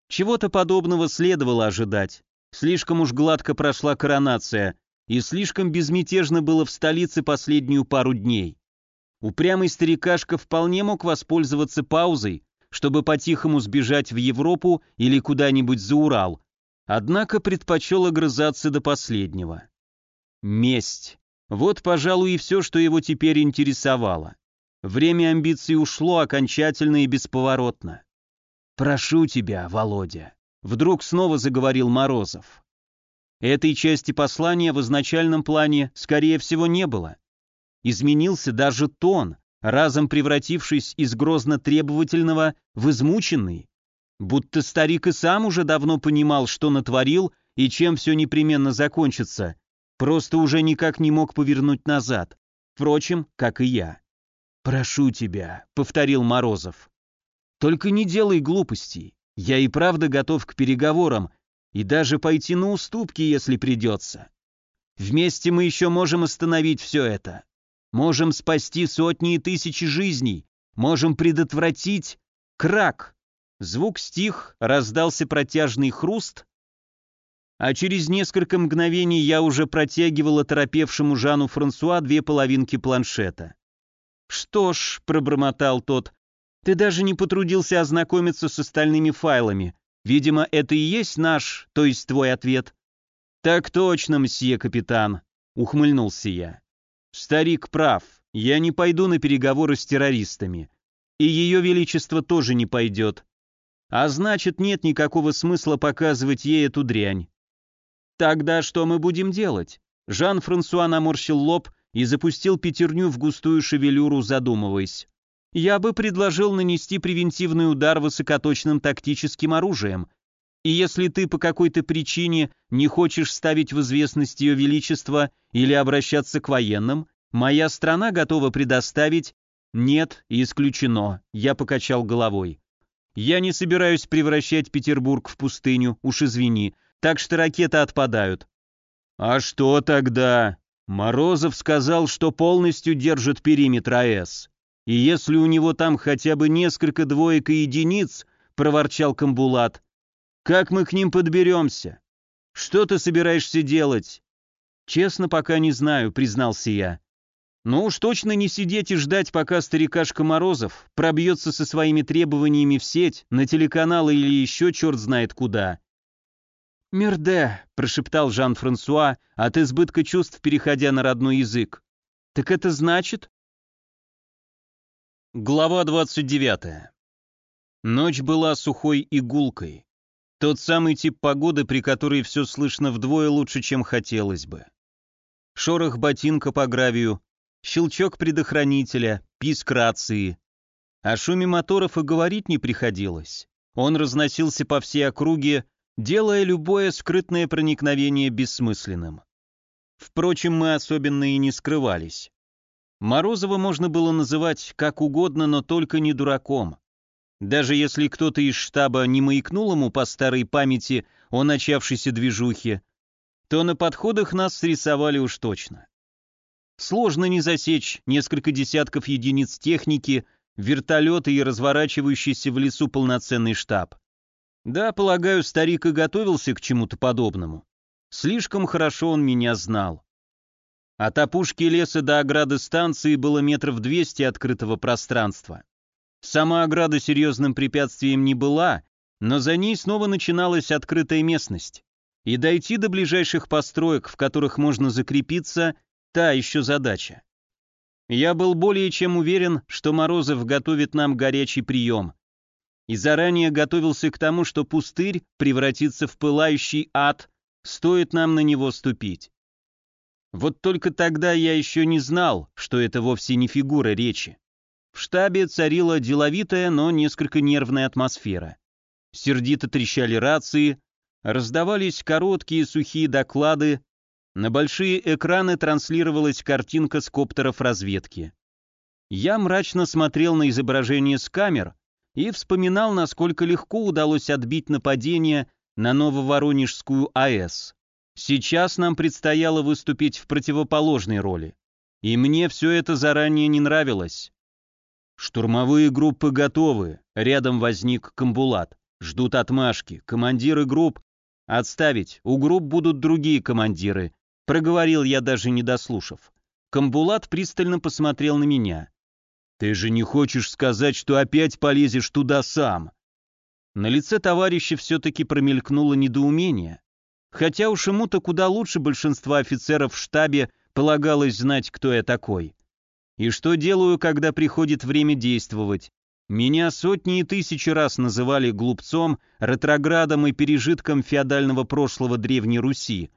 Чего-то подобного следовало ожидать. Слишком уж гладко прошла коронация, и слишком безмятежно было в столице последнюю пару дней. Упрямый старикашка вполне мог воспользоваться паузой, чтобы по-тихому сбежать в Европу или куда-нибудь за Урал, однако предпочел огрызаться до последнего. Месть. Вот, пожалуй, и все, что его теперь интересовало. Время амбиций ушло окончательно и бесповоротно. «Прошу тебя, Володя», — вдруг снова заговорил Морозов. Этой части послания в изначальном плане, скорее всего, не было. Изменился даже тон, разом превратившись из грозно требовательного в измученный. Будто старик и сам уже давно понимал, что натворил и чем все непременно закончится, просто уже никак не мог повернуть назад. Впрочем, как и я. «Прошу тебя», — повторил Морозов. «Только не делай глупостей. Я и правда готов к переговорам, и даже пойти на уступки, если придется. Вместе мы еще можем остановить все это. Можем спасти сотни и тысячи жизней, можем предотвратить крак. Звук стих, раздался протяжный хруст, а через несколько мгновений я уже протягивал оторопевшему Жану Франсуа две половинки планшета. «Что ж», — пробормотал тот, — «ты даже не потрудился ознакомиться с остальными файлами. Видимо, это и есть наш, то есть твой ответ. Так точно, мсье капитан, ухмыльнулся я. Старик прав, я не пойду на переговоры с террористами. И ее величество тоже не пойдет. А значит, нет никакого смысла показывать ей эту дрянь. Тогда что мы будем делать? Жан-Франсуа наморщил лоб и запустил пятерню в густую шевелюру, задумываясь я бы предложил нанести превентивный удар высокоточным тактическим оружием. И если ты по какой-то причине не хочешь ставить в известность ее величество или обращаться к военным, моя страна готова предоставить... Нет, исключено, я покачал головой. Я не собираюсь превращать Петербург в пустыню, уж извини, так что ракеты отпадают. А что тогда? Морозов сказал, что полностью держит периметр АЭС. И если у него там хотя бы несколько двоек и единиц, проворчал Камбулат, как мы к ним подберемся? Что ты собираешься делать? Честно, пока не знаю, признался я. Но уж точно не сидеть и ждать, пока старикашка Морозов пробьется со своими требованиями в сеть, на телеканал или еще черт знает куда. «Мерде», — прошептал Жан-Франсуа, от избытка чувств переходя на родной язык. «Так это значит?» Глава 29. Ночь была сухой и гулкой. Тот самый тип погоды, при которой все слышно вдвое лучше, чем хотелось бы. Шорох ботинка по гравию, щелчок предохранителя, писк рации. О шуме моторов и говорить не приходилось. Он разносился по всей округе, делая любое скрытное проникновение бессмысленным. Впрочем, мы особенно и не скрывались. Морозова можно было называть как угодно, но только не дураком. Даже если кто-то из штаба не маякнул ему по старой памяти о начавшейся движухе, то на подходах нас срисовали уж точно. Сложно не засечь несколько десятков единиц техники, вертолеты и разворачивающийся в лесу полноценный штаб. Да, полагаю, старик и готовился к чему-то подобному. Слишком хорошо он меня знал. От опушки леса до ограды станции было метров двести открытого пространства. Сама ограда серьезным препятствием не была, но за ней снова начиналась открытая местность. И дойти до ближайших построек, в которых можно закрепиться, та еще задача. Я был более чем уверен, что Морозов готовит нам горячий прием и заранее готовился к тому, что пустырь превратится в пылающий ад, стоит нам на него ступить. Вот только тогда я еще не знал, что это вовсе не фигура речи. В штабе царила деловитая, но несколько нервная атмосфера. Сердито трещали рации, раздавались короткие сухие доклады, на большие экраны транслировалась картинка с коптеров разведки. Я мрачно смотрел на изображение с камер, и вспоминал, насколько легко удалось отбить нападение на Нововоронежскую АЭС. Сейчас нам предстояло выступить в противоположной роли. И мне все это заранее не нравилось. Штурмовые группы готовы. Рядом возник Камбулат. Ждут отмашки. Командиры групп... Отставить. У групп будут другие командиры. Проговорил я даже не дослушав. Камбулат пристально посмотрел на меня. Ты же не хочешь сказать, что опять полезешь туда сам? На лице товарища все-таки промелькнуло недоумение. Хотя уж ему-то куда лучше большинства офицеров в штабе полагалось знать, кто я такой. И что делаю, когда приходит время действовать? Меня сотни и тысячи раз называли глупцом, ретроградом и пережитком феодального прошлого Древней Руси.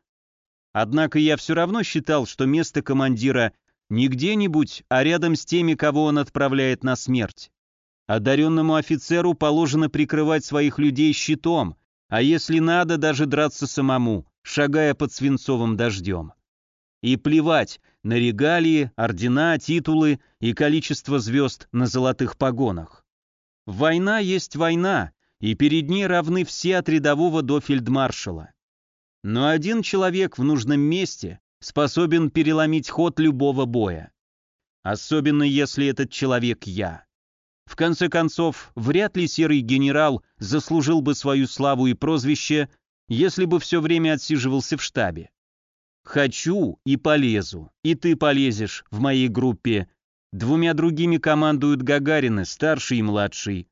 Однако я все равно считал, что место командира не где-нибудь, а рядом с теми, кого он отправляет на смерть. Одаренному офицеру положено прикрывать своих людей щитом, а если надо, даже драться самому, шагая под свинцовым дождем. И плевать на регалии, ордена, титулы и количество звезд на золотых погонах. Война есть война, и перед ней равны все от рядового до фельдмаршала. Но один человек в нужном месте способен переломить ход любого боя. Особенно если этот человек я. В конце концов, вряд ли серый генерал заслужил бы свою славу и прозвище, если бы все время отсиживался в штабе. Хочу и полезу, и ты полезешь в моей группе. Двумя другими командуют Гагарины, старший и младший.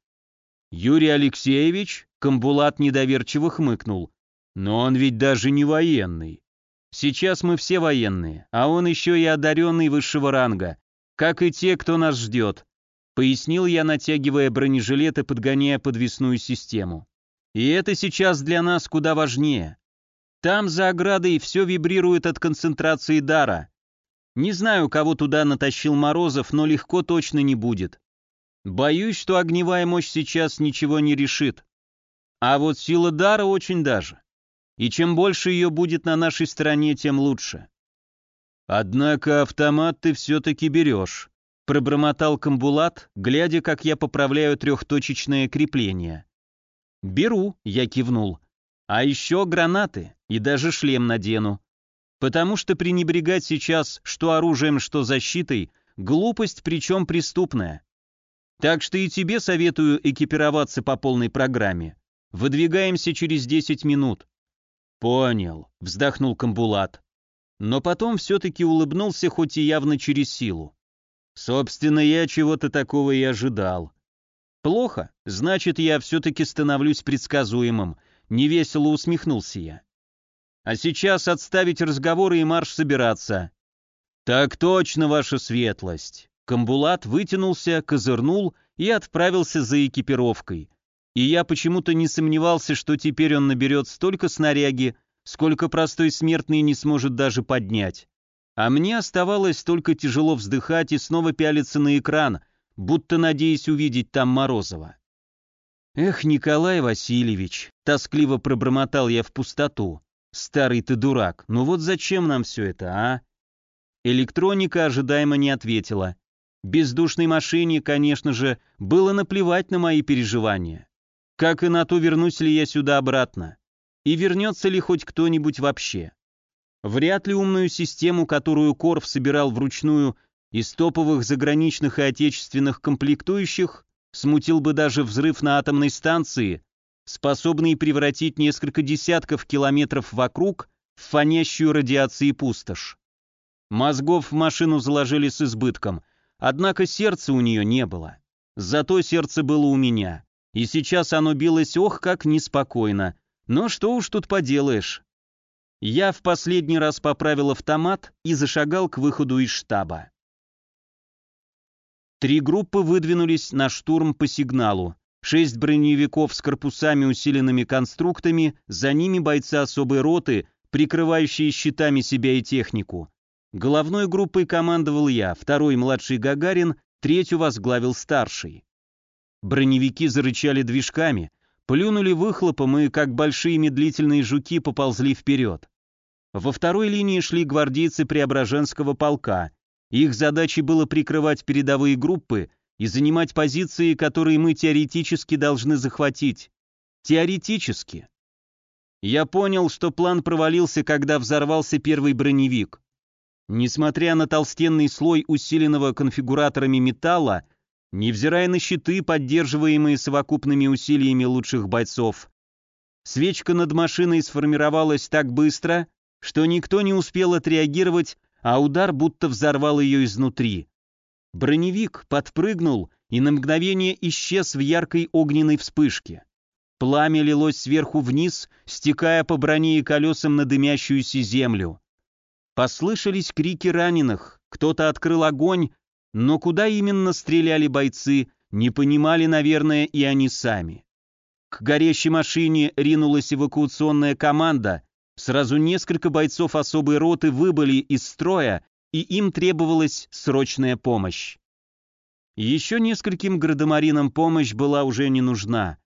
Юрий Алексеевич, Камбулат недоверчиво хмыкнул. Но он ведь даже не военный. Сейчас мы все военные, а он еще и одаренный высшего ранга, как и те, кто нас ждет», — пояснил я, натягивая бронежилет и подгоняя подвесную систему. «И это сейчас для нас куда важнее. Там, за оградой, все вибрирует от концентрации дара. Не знаю, кого туда натащил Морозов, но легко точно не будет. Боюсь, что огневая мощь сейчас ничего не решит. А вот сила дара очень даже. И чем больше ее будет на нашей стороне, тем лучше. Однако автомат ты все-таки берешь, пробормотал Камбулат, глядя, как я поправляю трехточечное крепление. «Беру», — я кивнул. «А еще гранаты, и даже шлем надену. Потому что пренебрегать сейчас что оружием, что защитой — глупость, причем преступная. Так что и тебе советую экипироваться по полной программе. Выдвигаемся через 10 минут». «Понял», — вздохнул Камбулат. Но потом все-таки улыбнулся, хоть и явно через силу. «Собственно, я чего-то такого и ожидал. Плохо, значит, я все-таки становлюсь предсказуемым. Невесело усмехнулся я. А сейчас отставить разговоры и марш собираться. Так точно, ваша светлость. Камбулат вытянулся, козырнул и отправился за экипировкой. И я почему-то не сомневался, что теперь он наберет столько снаряги, сколько простой смертный не сможет даже поднять. А мне оставалось только тяжело вздыхать и снова пялиться на экран — будто надеясь увидеть там Морозова. «Эх, Николай Васильевич», — тоскливо пробормотал я в пустоту, — «старый ты дурак, ну вот зачем нам все это, а?» Электроника ожидаемо не ответила. Бездушной машине, конечно же, было наплевать на мои переживания. Как и на то, вернусь ли я сюда обратно. И вернется ли хоть кто-нибудь вообще. Вряд ли умную систему, которую Корф собирал вручную из топовых заграничных и отечественных комплектующих смутил бы даже взрыв на атомной станции, способный превратить несколько десятков километров вокруг в фонящую радиацией пустошь. Мозгов в машину заложили с избытком, однако сердца у нее не было. Зато сердце было у меня, и сейчас оно билось ох как неспокойно. Но что уж тут поделаешь. Я в последний раз поправил автомат и зашагал к выходу из штаба. Три группы выдвинулись на штурм по сигналу. Шесть броневиков с корпусами, усиленными конструктами, за ними бойцы особой роты, прикрывающие щитами себя и технику. Головной группой командовал я, второй младший Гагарин, третью возглавил старший. Броневики зарычали движками, плюнули выхлопом и, как большие медлительные жуки, поползли вперед. Во второй линии шли гвардейцы Преображенского полка, их задачей было прикрывать передовые группы и занимать позиции, которые мы теоретически должны захватить. Теоретически. Я понял, что план провалился, когда взорвался первый броневик. Несмотря на толстенный слой усиленного конфигураторами металла, невзирая на щиты, поддерживаемые совокупными усилиями лучших бойцов, свечка над машиной сформировалась так быстро, что никто не успел отреагировать а удар будто взорвал ее изнутри. Броневик подпрыгнул и на мгновение исчез в яркой огненной вспышке. Пламя лилось сверху вниз, стекая по броне и колесам на дымящуюся землю. Послышались крики раненых, кто-то открыл огонь, но куда именно стреляли бойцы, не понимали, наверное, и они сами. К горящей машине ринулась эвакуационная команда, Сразу несколько бойцов особой роты выбыли из строя, и им требовалась срочная помощь. Еще нескольким градомаринам помощь была уже не нужна.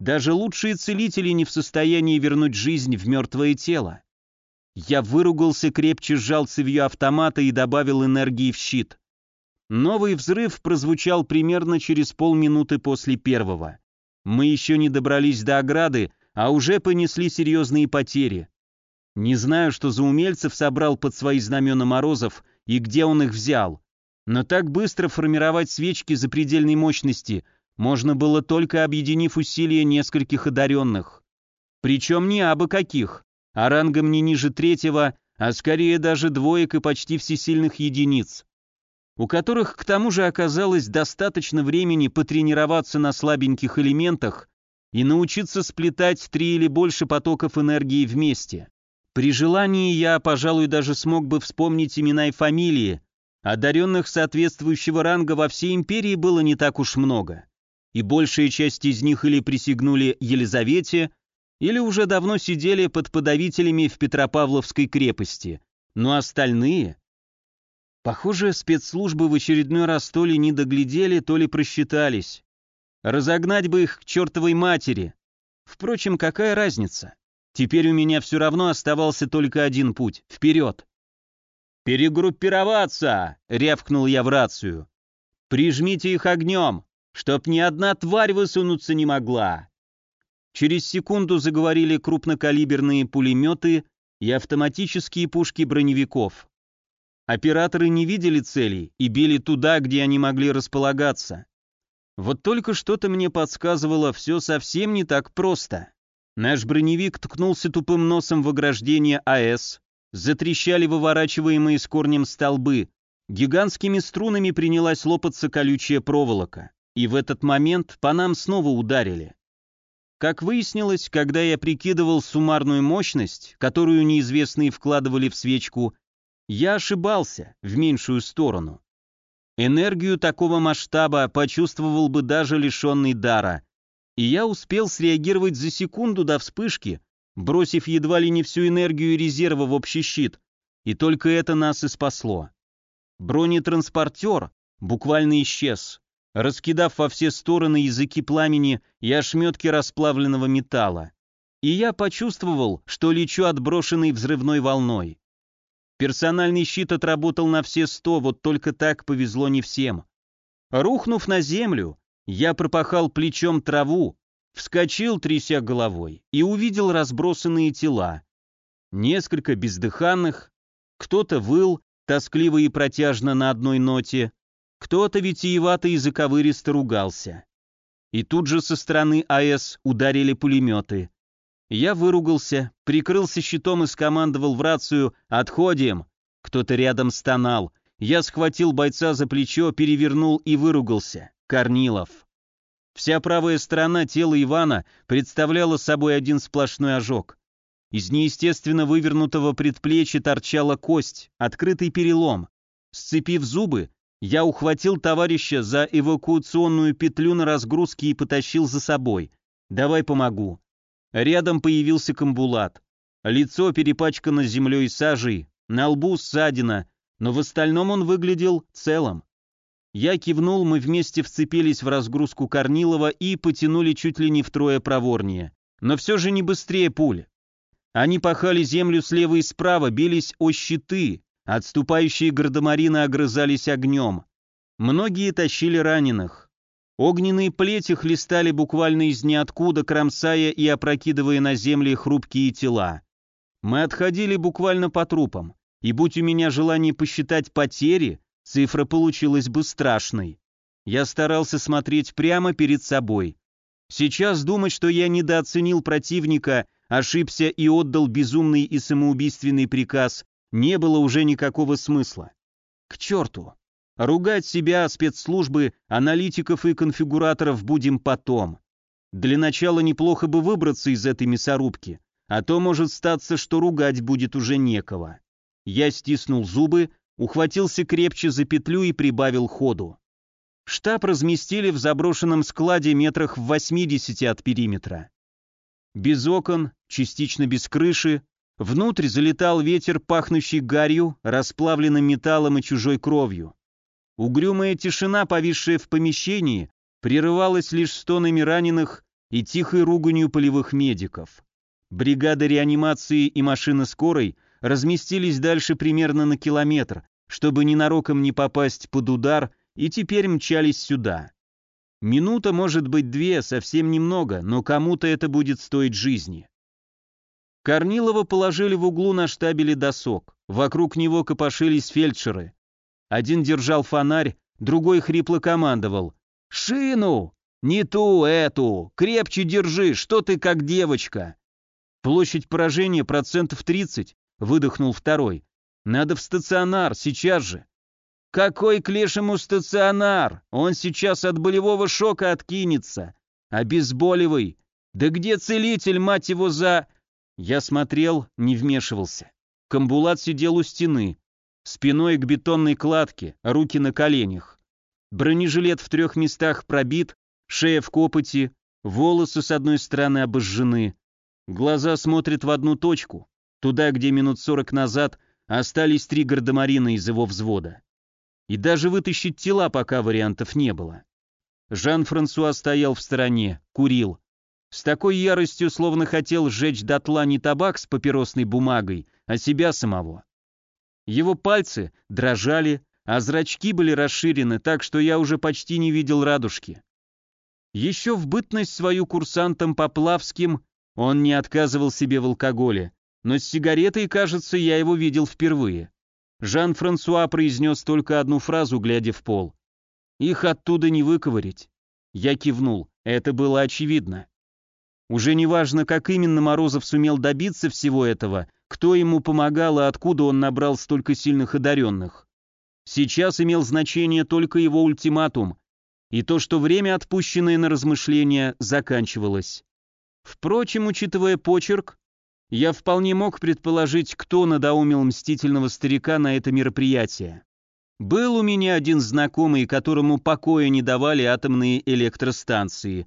Даже лучшие целители не в состоянии вернуть жизнь в мертвое тело. Я выругался, крепче сжал цевьё автомата и добавил энергии в щит. Новый взрыв прозвучал примерно через полминуты после первого. Мы еще не добрались до ограды, а уже понесли серьезные потери. Не знаю, что за умельцев собрал под свои знамена Морозов и где он их взял. Но так быстро формировать свечки запредельной мощности можно было только объединив усилия нескольких одаренных. Причем не абы каких, а рангом не ниже третьего, а скорее даже двоек и почти всесильных единиц, у которых к тому же оказалось достаточно времени потренироваться на слабеньких элементах и научиться сплетать три или больше потоков энергии вместе. При желании я, пожалуй, даже смог бы вспомнить имена и фамилии. Одаренных соответствующего ранга во всей империи было не так уж много. И большая часть из них или присягнули Елизавете, или уже давно сидели под подавителями в Петропавловской крепости. Но остальные... Похоже, спецслужбы в очередной раз то ли не доглядели, то ли просчитались. Разогнать бы их к чертовой матери. Впрочем, какая разница? Теперь у меня все равно оставался только один путь — вперед. «Перегруппироваться!» — рявкнул я в рацию. «Прижмите их огнем, чтоб ни одна тварь высунуться не могла!» Через секунду заговорили крупнокалиберные пулеметы и автоматические пушки броневиков. Операторы не видели целей и били туда, где они могли располагаться. Вот только что-то мне подсказывало, все совсем не так просто. Наш броневик ткнулся тупым носом в ограждение АЭС, затрещали выворачиваемые с корнем столбы, гигантскими струнами принялась лопаться колючая проволока, и в этот момент по нам снова ударили. Как выяснилось, когда я прикидывал суммарную мощность, которую неизвестные вкладывали в свечку, я ошибался в меньшую сторону. Энергию такого масштаба почувствовал бы даже лишенный дара, и я успел среагировать за секунду до вспышки, бросив едва ли не всю энергию резерва в общий щит, и только это нас и спасло. Бронетранспортер буквально исчез, раскидав во все стороны языки пламени и ошметки расплавленного металла. И я почувствовал, что лечу отброшенной взрывной волной. Персональный щит отработал на все сто, вот только так повезло не всем. Рухнув на землю, я пропахал плечом траву, вскочил, тряся головой, и увидел разбросанные тела. Несколько бездыханных, кто-то выл, тоскливо и протяжно на одной ноте, кто-то витиевато и заковыристо ругался. И тут же со стороны АЭС ударили пулеметы. Я выругался, прикрылся щитом и скомандовал в рацию «Отходим!». Кто-то рядом стонал. Я схватил бойца за плечо, перевернул и выругался. Корнилов. Вся правая сторона тела Ивана представляла собой один сплошной ожог. Из неестественно вывернутого предплечья торчала кость, открытый перелом. Сцепив зубы, я ухватил товарища за эвакуационную петлю на разгрузке и потащил за собой. «Давай помогу». Рядом появился камбулат. Лицо перепачкано землей и сажей, на лбу ссадина, но в остальном он выглядел целым. Я кивнул, мы вместе вцепились в разгрузку Корнилова и потянули чуть ли не втрое проворнее. Но все же не быстрее пуль. Они пахали землю слева и справа, бились о щиты, отступающие гардемарины огрызались огнем. Многие тащили раненых. Огненные плети хлестали буквально из ниоткуда, кромсая и опрокидывая на земли хрупкие тела. Мы отходили буквально по трупам, и будь у меня желание посчитать потери, цифра получилась бы страшной. Я старался смотреть прямо перед собой. Сейчас думать, что я недооценил противника, ошибся и отдал безумный и самоубийственный приказ, не было уже никакого смысла. К черту! Ругать себя, спецслужбы, аналитиков и конфигураторов будем потом. Для начала неплохо бы выбраться из этой мясорубки, а то может статься, что ругать будет уже некого. Я стиснул зубы, ухватился крепче за петлю и прибавил ходу. Штаб разместили в заброшенном складе метрах в 80 от периметра. Без окон, частично без крыши, внутрь залетал ветер, пахнущий гарью, расплавленным металлом и чужой кровью. Угрюмая тишина, повисшая в помещении, прерывалась лишь стонами раненых и тихой руганью полевых медиков. Бригада реанимации и машины скорой разместились дальше примерно на километр, чтобы ненароком не попасть под удар, и теперь мчались сюда. Минута, может быть, две, совсем немного, но кому-то это будет стоить жизни. Корнилова положили в углу на штабеле досок. Вокруг него копошились фельдшеры. Один держал фонарь, другой хрипло командовал. «Шину! Не ту, эту! Крепче держи, что ты как девочка!» Площадь поражения процентов 30, выдохнул второй. «Надо в стационар, сейчас же!» «Какой к лешему стационар? Он сейчас от болевого шока откинется! Обезболивай! Да где целитель, мать его, за...» Я смотрел, не вмешивался. Камбулат сидел у стены, спиной к бетонной кладке, руки на коленях. Бронежилет в трех местах пробит, шея в копоти, волосы с одной стороны обожжены. Глаза смотрят в одну точку, туда, где минут сорок назад остались три гардемарина из его взвода. И даже вытащить тела пока вариантов не было. Жан-Франсуа стоял в стороне, курил. С такой яростью, словно хотел сжечь дотла не табак с папиросной бумагой, а себя самого. Его пальцы дрожали, а зрачки были расширены так, что я уже почти не видел радужки. Еще в бытность свою курсантом Поплавским он не отказывал себе в алкоголе, но с сигаретой, кажется, я его видел впервые. Жан-Франсуа произнес только одну фразу, глядя в пол. «Их оттуда не выковырить». Я кивнул, это было очевидно. Уже не важно, как именно Морозов сумел добиться всего этого, кто ему помогал и откуда он набрал столько сильных одаренных. Сейчас имел значение только его ультиматум и то, что время, отпущенное на размышления, заканчивалось. Впрочем, учитывая почерк, я вполне мог предположить, кто надоумил мстительного старика на это мероприятие. Был у меня один знакомый, которому покоя не давали атомные электростанции,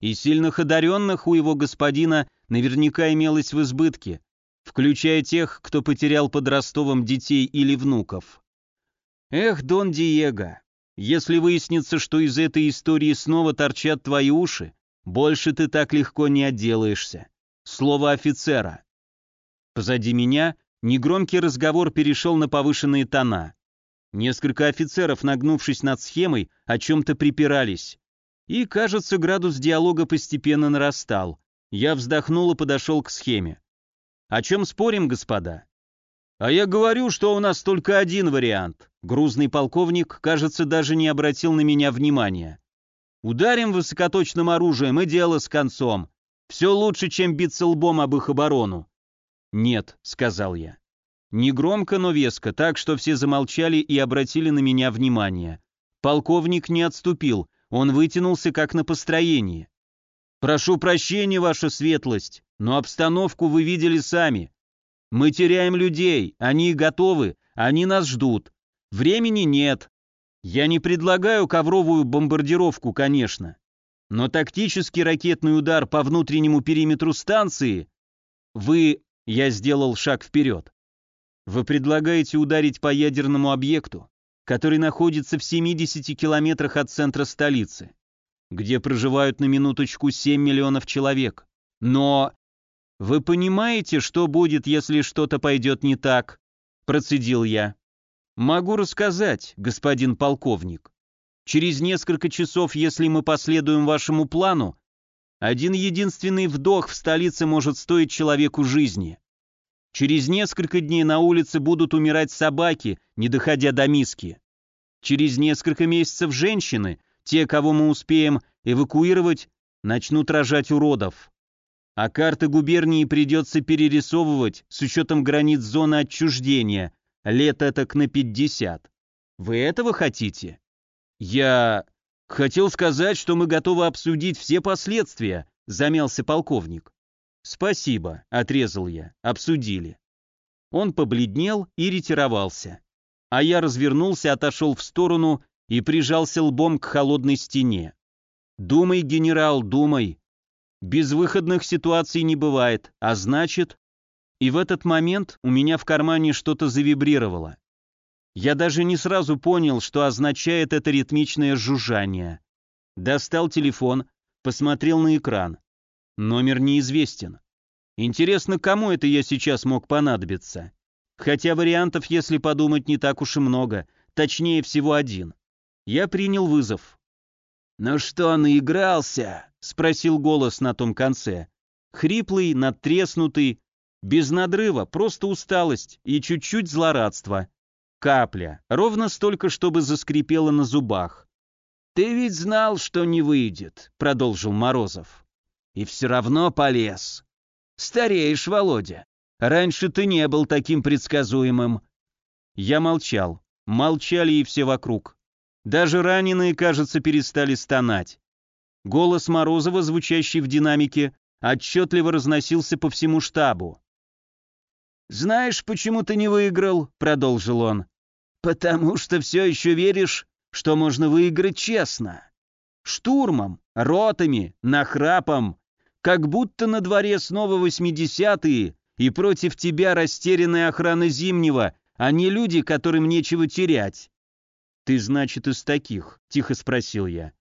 и сильных одаренных у его господина наверняка имелось в избытке, включая тех, кто потерял под Ростовом детей или внуков. Эх, Дон Диего, если выяснится, что из этой истории снова торчат твои уши, больше ты так легко не отделаешься. Слово офицера. Позади меня негромкий разговор перешел на повышенные тона. Несколько офицеров, нагнувшись над схемой, о чем-то припирались. И, кажется, градус диалога постепенно нарастал. Я вздохнул и подошел к схеме. «О чем спорим, господа?» «А я говорю, что у нас только один вариант». Грузный полковник, кажется, даже не обратил на меня внимания. «Ударим высокоточным оружием, и дело с концом. Все лучше, чем биться лбом об их оборону». «Нет», — сказал я. Негромко, но веско, так что все замолчали и обратили на меня внимание. Полковник не отступил, он вытянулся как на построении. «Прошу прощения, ваша светлость, но обстановку вы видели сами. Мы теряем людей, они готовы, они нас ждут. Времени нет. Я не предлагаю ковровую бомбардировку, конечно. Но тактический ракетный удар по внутреннему периметру станции... Вы... Я сделал шаг вперед. Вы предлагаете ударить по ядерному объекту, который находится в 70 километрах от центра столицы, где проживают на минуточку 7 миллионов человек. Но «Вы понимаете, что будет, если что-то пойдет не так?» – процедил я. «Могу рассказать, господин полковник. Через несколько часов, если мы последуем вашему плану, один единственный вдох в столице может стоить человеку жизни. Через несколько дней на улице будут умирать собаки, не доходя до миски. Через несколько месяцев женщины, те, кого мы успеем эвакуировать, начнут рожать уродов а карты губернии придется перерисовывать с учетом границ зоны отчуждения, лет этак на 50. Вы этого хотите? Я хотел сказать, что мы готовы обсудить все последствия, замялся полковник. Спасибо, отрезал я, обсудили. Он побледнел и ретировался. А я развернулся, отошел в сторону и прижался лбом к холодной стене. «Думай, генерал, думай, Безвыходных ситуаций не бывает, а значит... И в этот момент у меня в кармане что-то завибрировало. Я даже не сразу понял, что означает это ритмичное жужжание. Достал телефон, посмотрел на экран. Номер неизвестен. Интересно, кому это я сейчас мог понадобиться? Хотя вариантов, если подумать, не так уж и много, точнее всего один. Я принял вызов. «Ну что, наигрался?» — спросил голос на том конце. Хриплый, надтреснутый, без надрыва, просто усталость и чуть-чуть злорадство. Капля, ровно столько, чтобы заскрипело на зубах. «Ты ведь знал, что не выйдет», — продолжил Морозов. «И все равно полез. Стареешь, Володя. Раньше ты не был таким предсказуемым». Я молчал. Молчали и все вокруг. Даже раненые, кажется, перестали стонать. Голос Морозова, звучащий в динамике, отчетливо разносился по всему штабу. «Знаешь, почему ты не выиграл?» — продолжил он. «Потому что все еще веришь, что можно выиграть честно. Штурмом, ротами, нахрапом, как будто на дворе снова восьмидесятые, и против тебя растерянная охрана Зимнего, а не люди, которым нечего терять». «Ты, значит, из таких?» — тихо спросил я.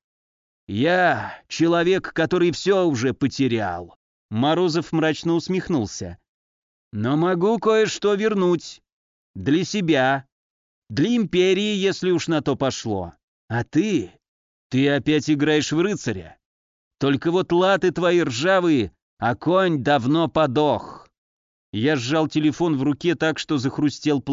Я человек, который все уже потерял. Морозов мрачно усмехнулся. Но могу кое-что вернуть. Для себя. Для империи, если уж на то пошло. А ты? Ты опять играешь в рыцаря. Только вот латы твои ржавые, а конь давно подох. Я сжал телефон в руке так, что захрустел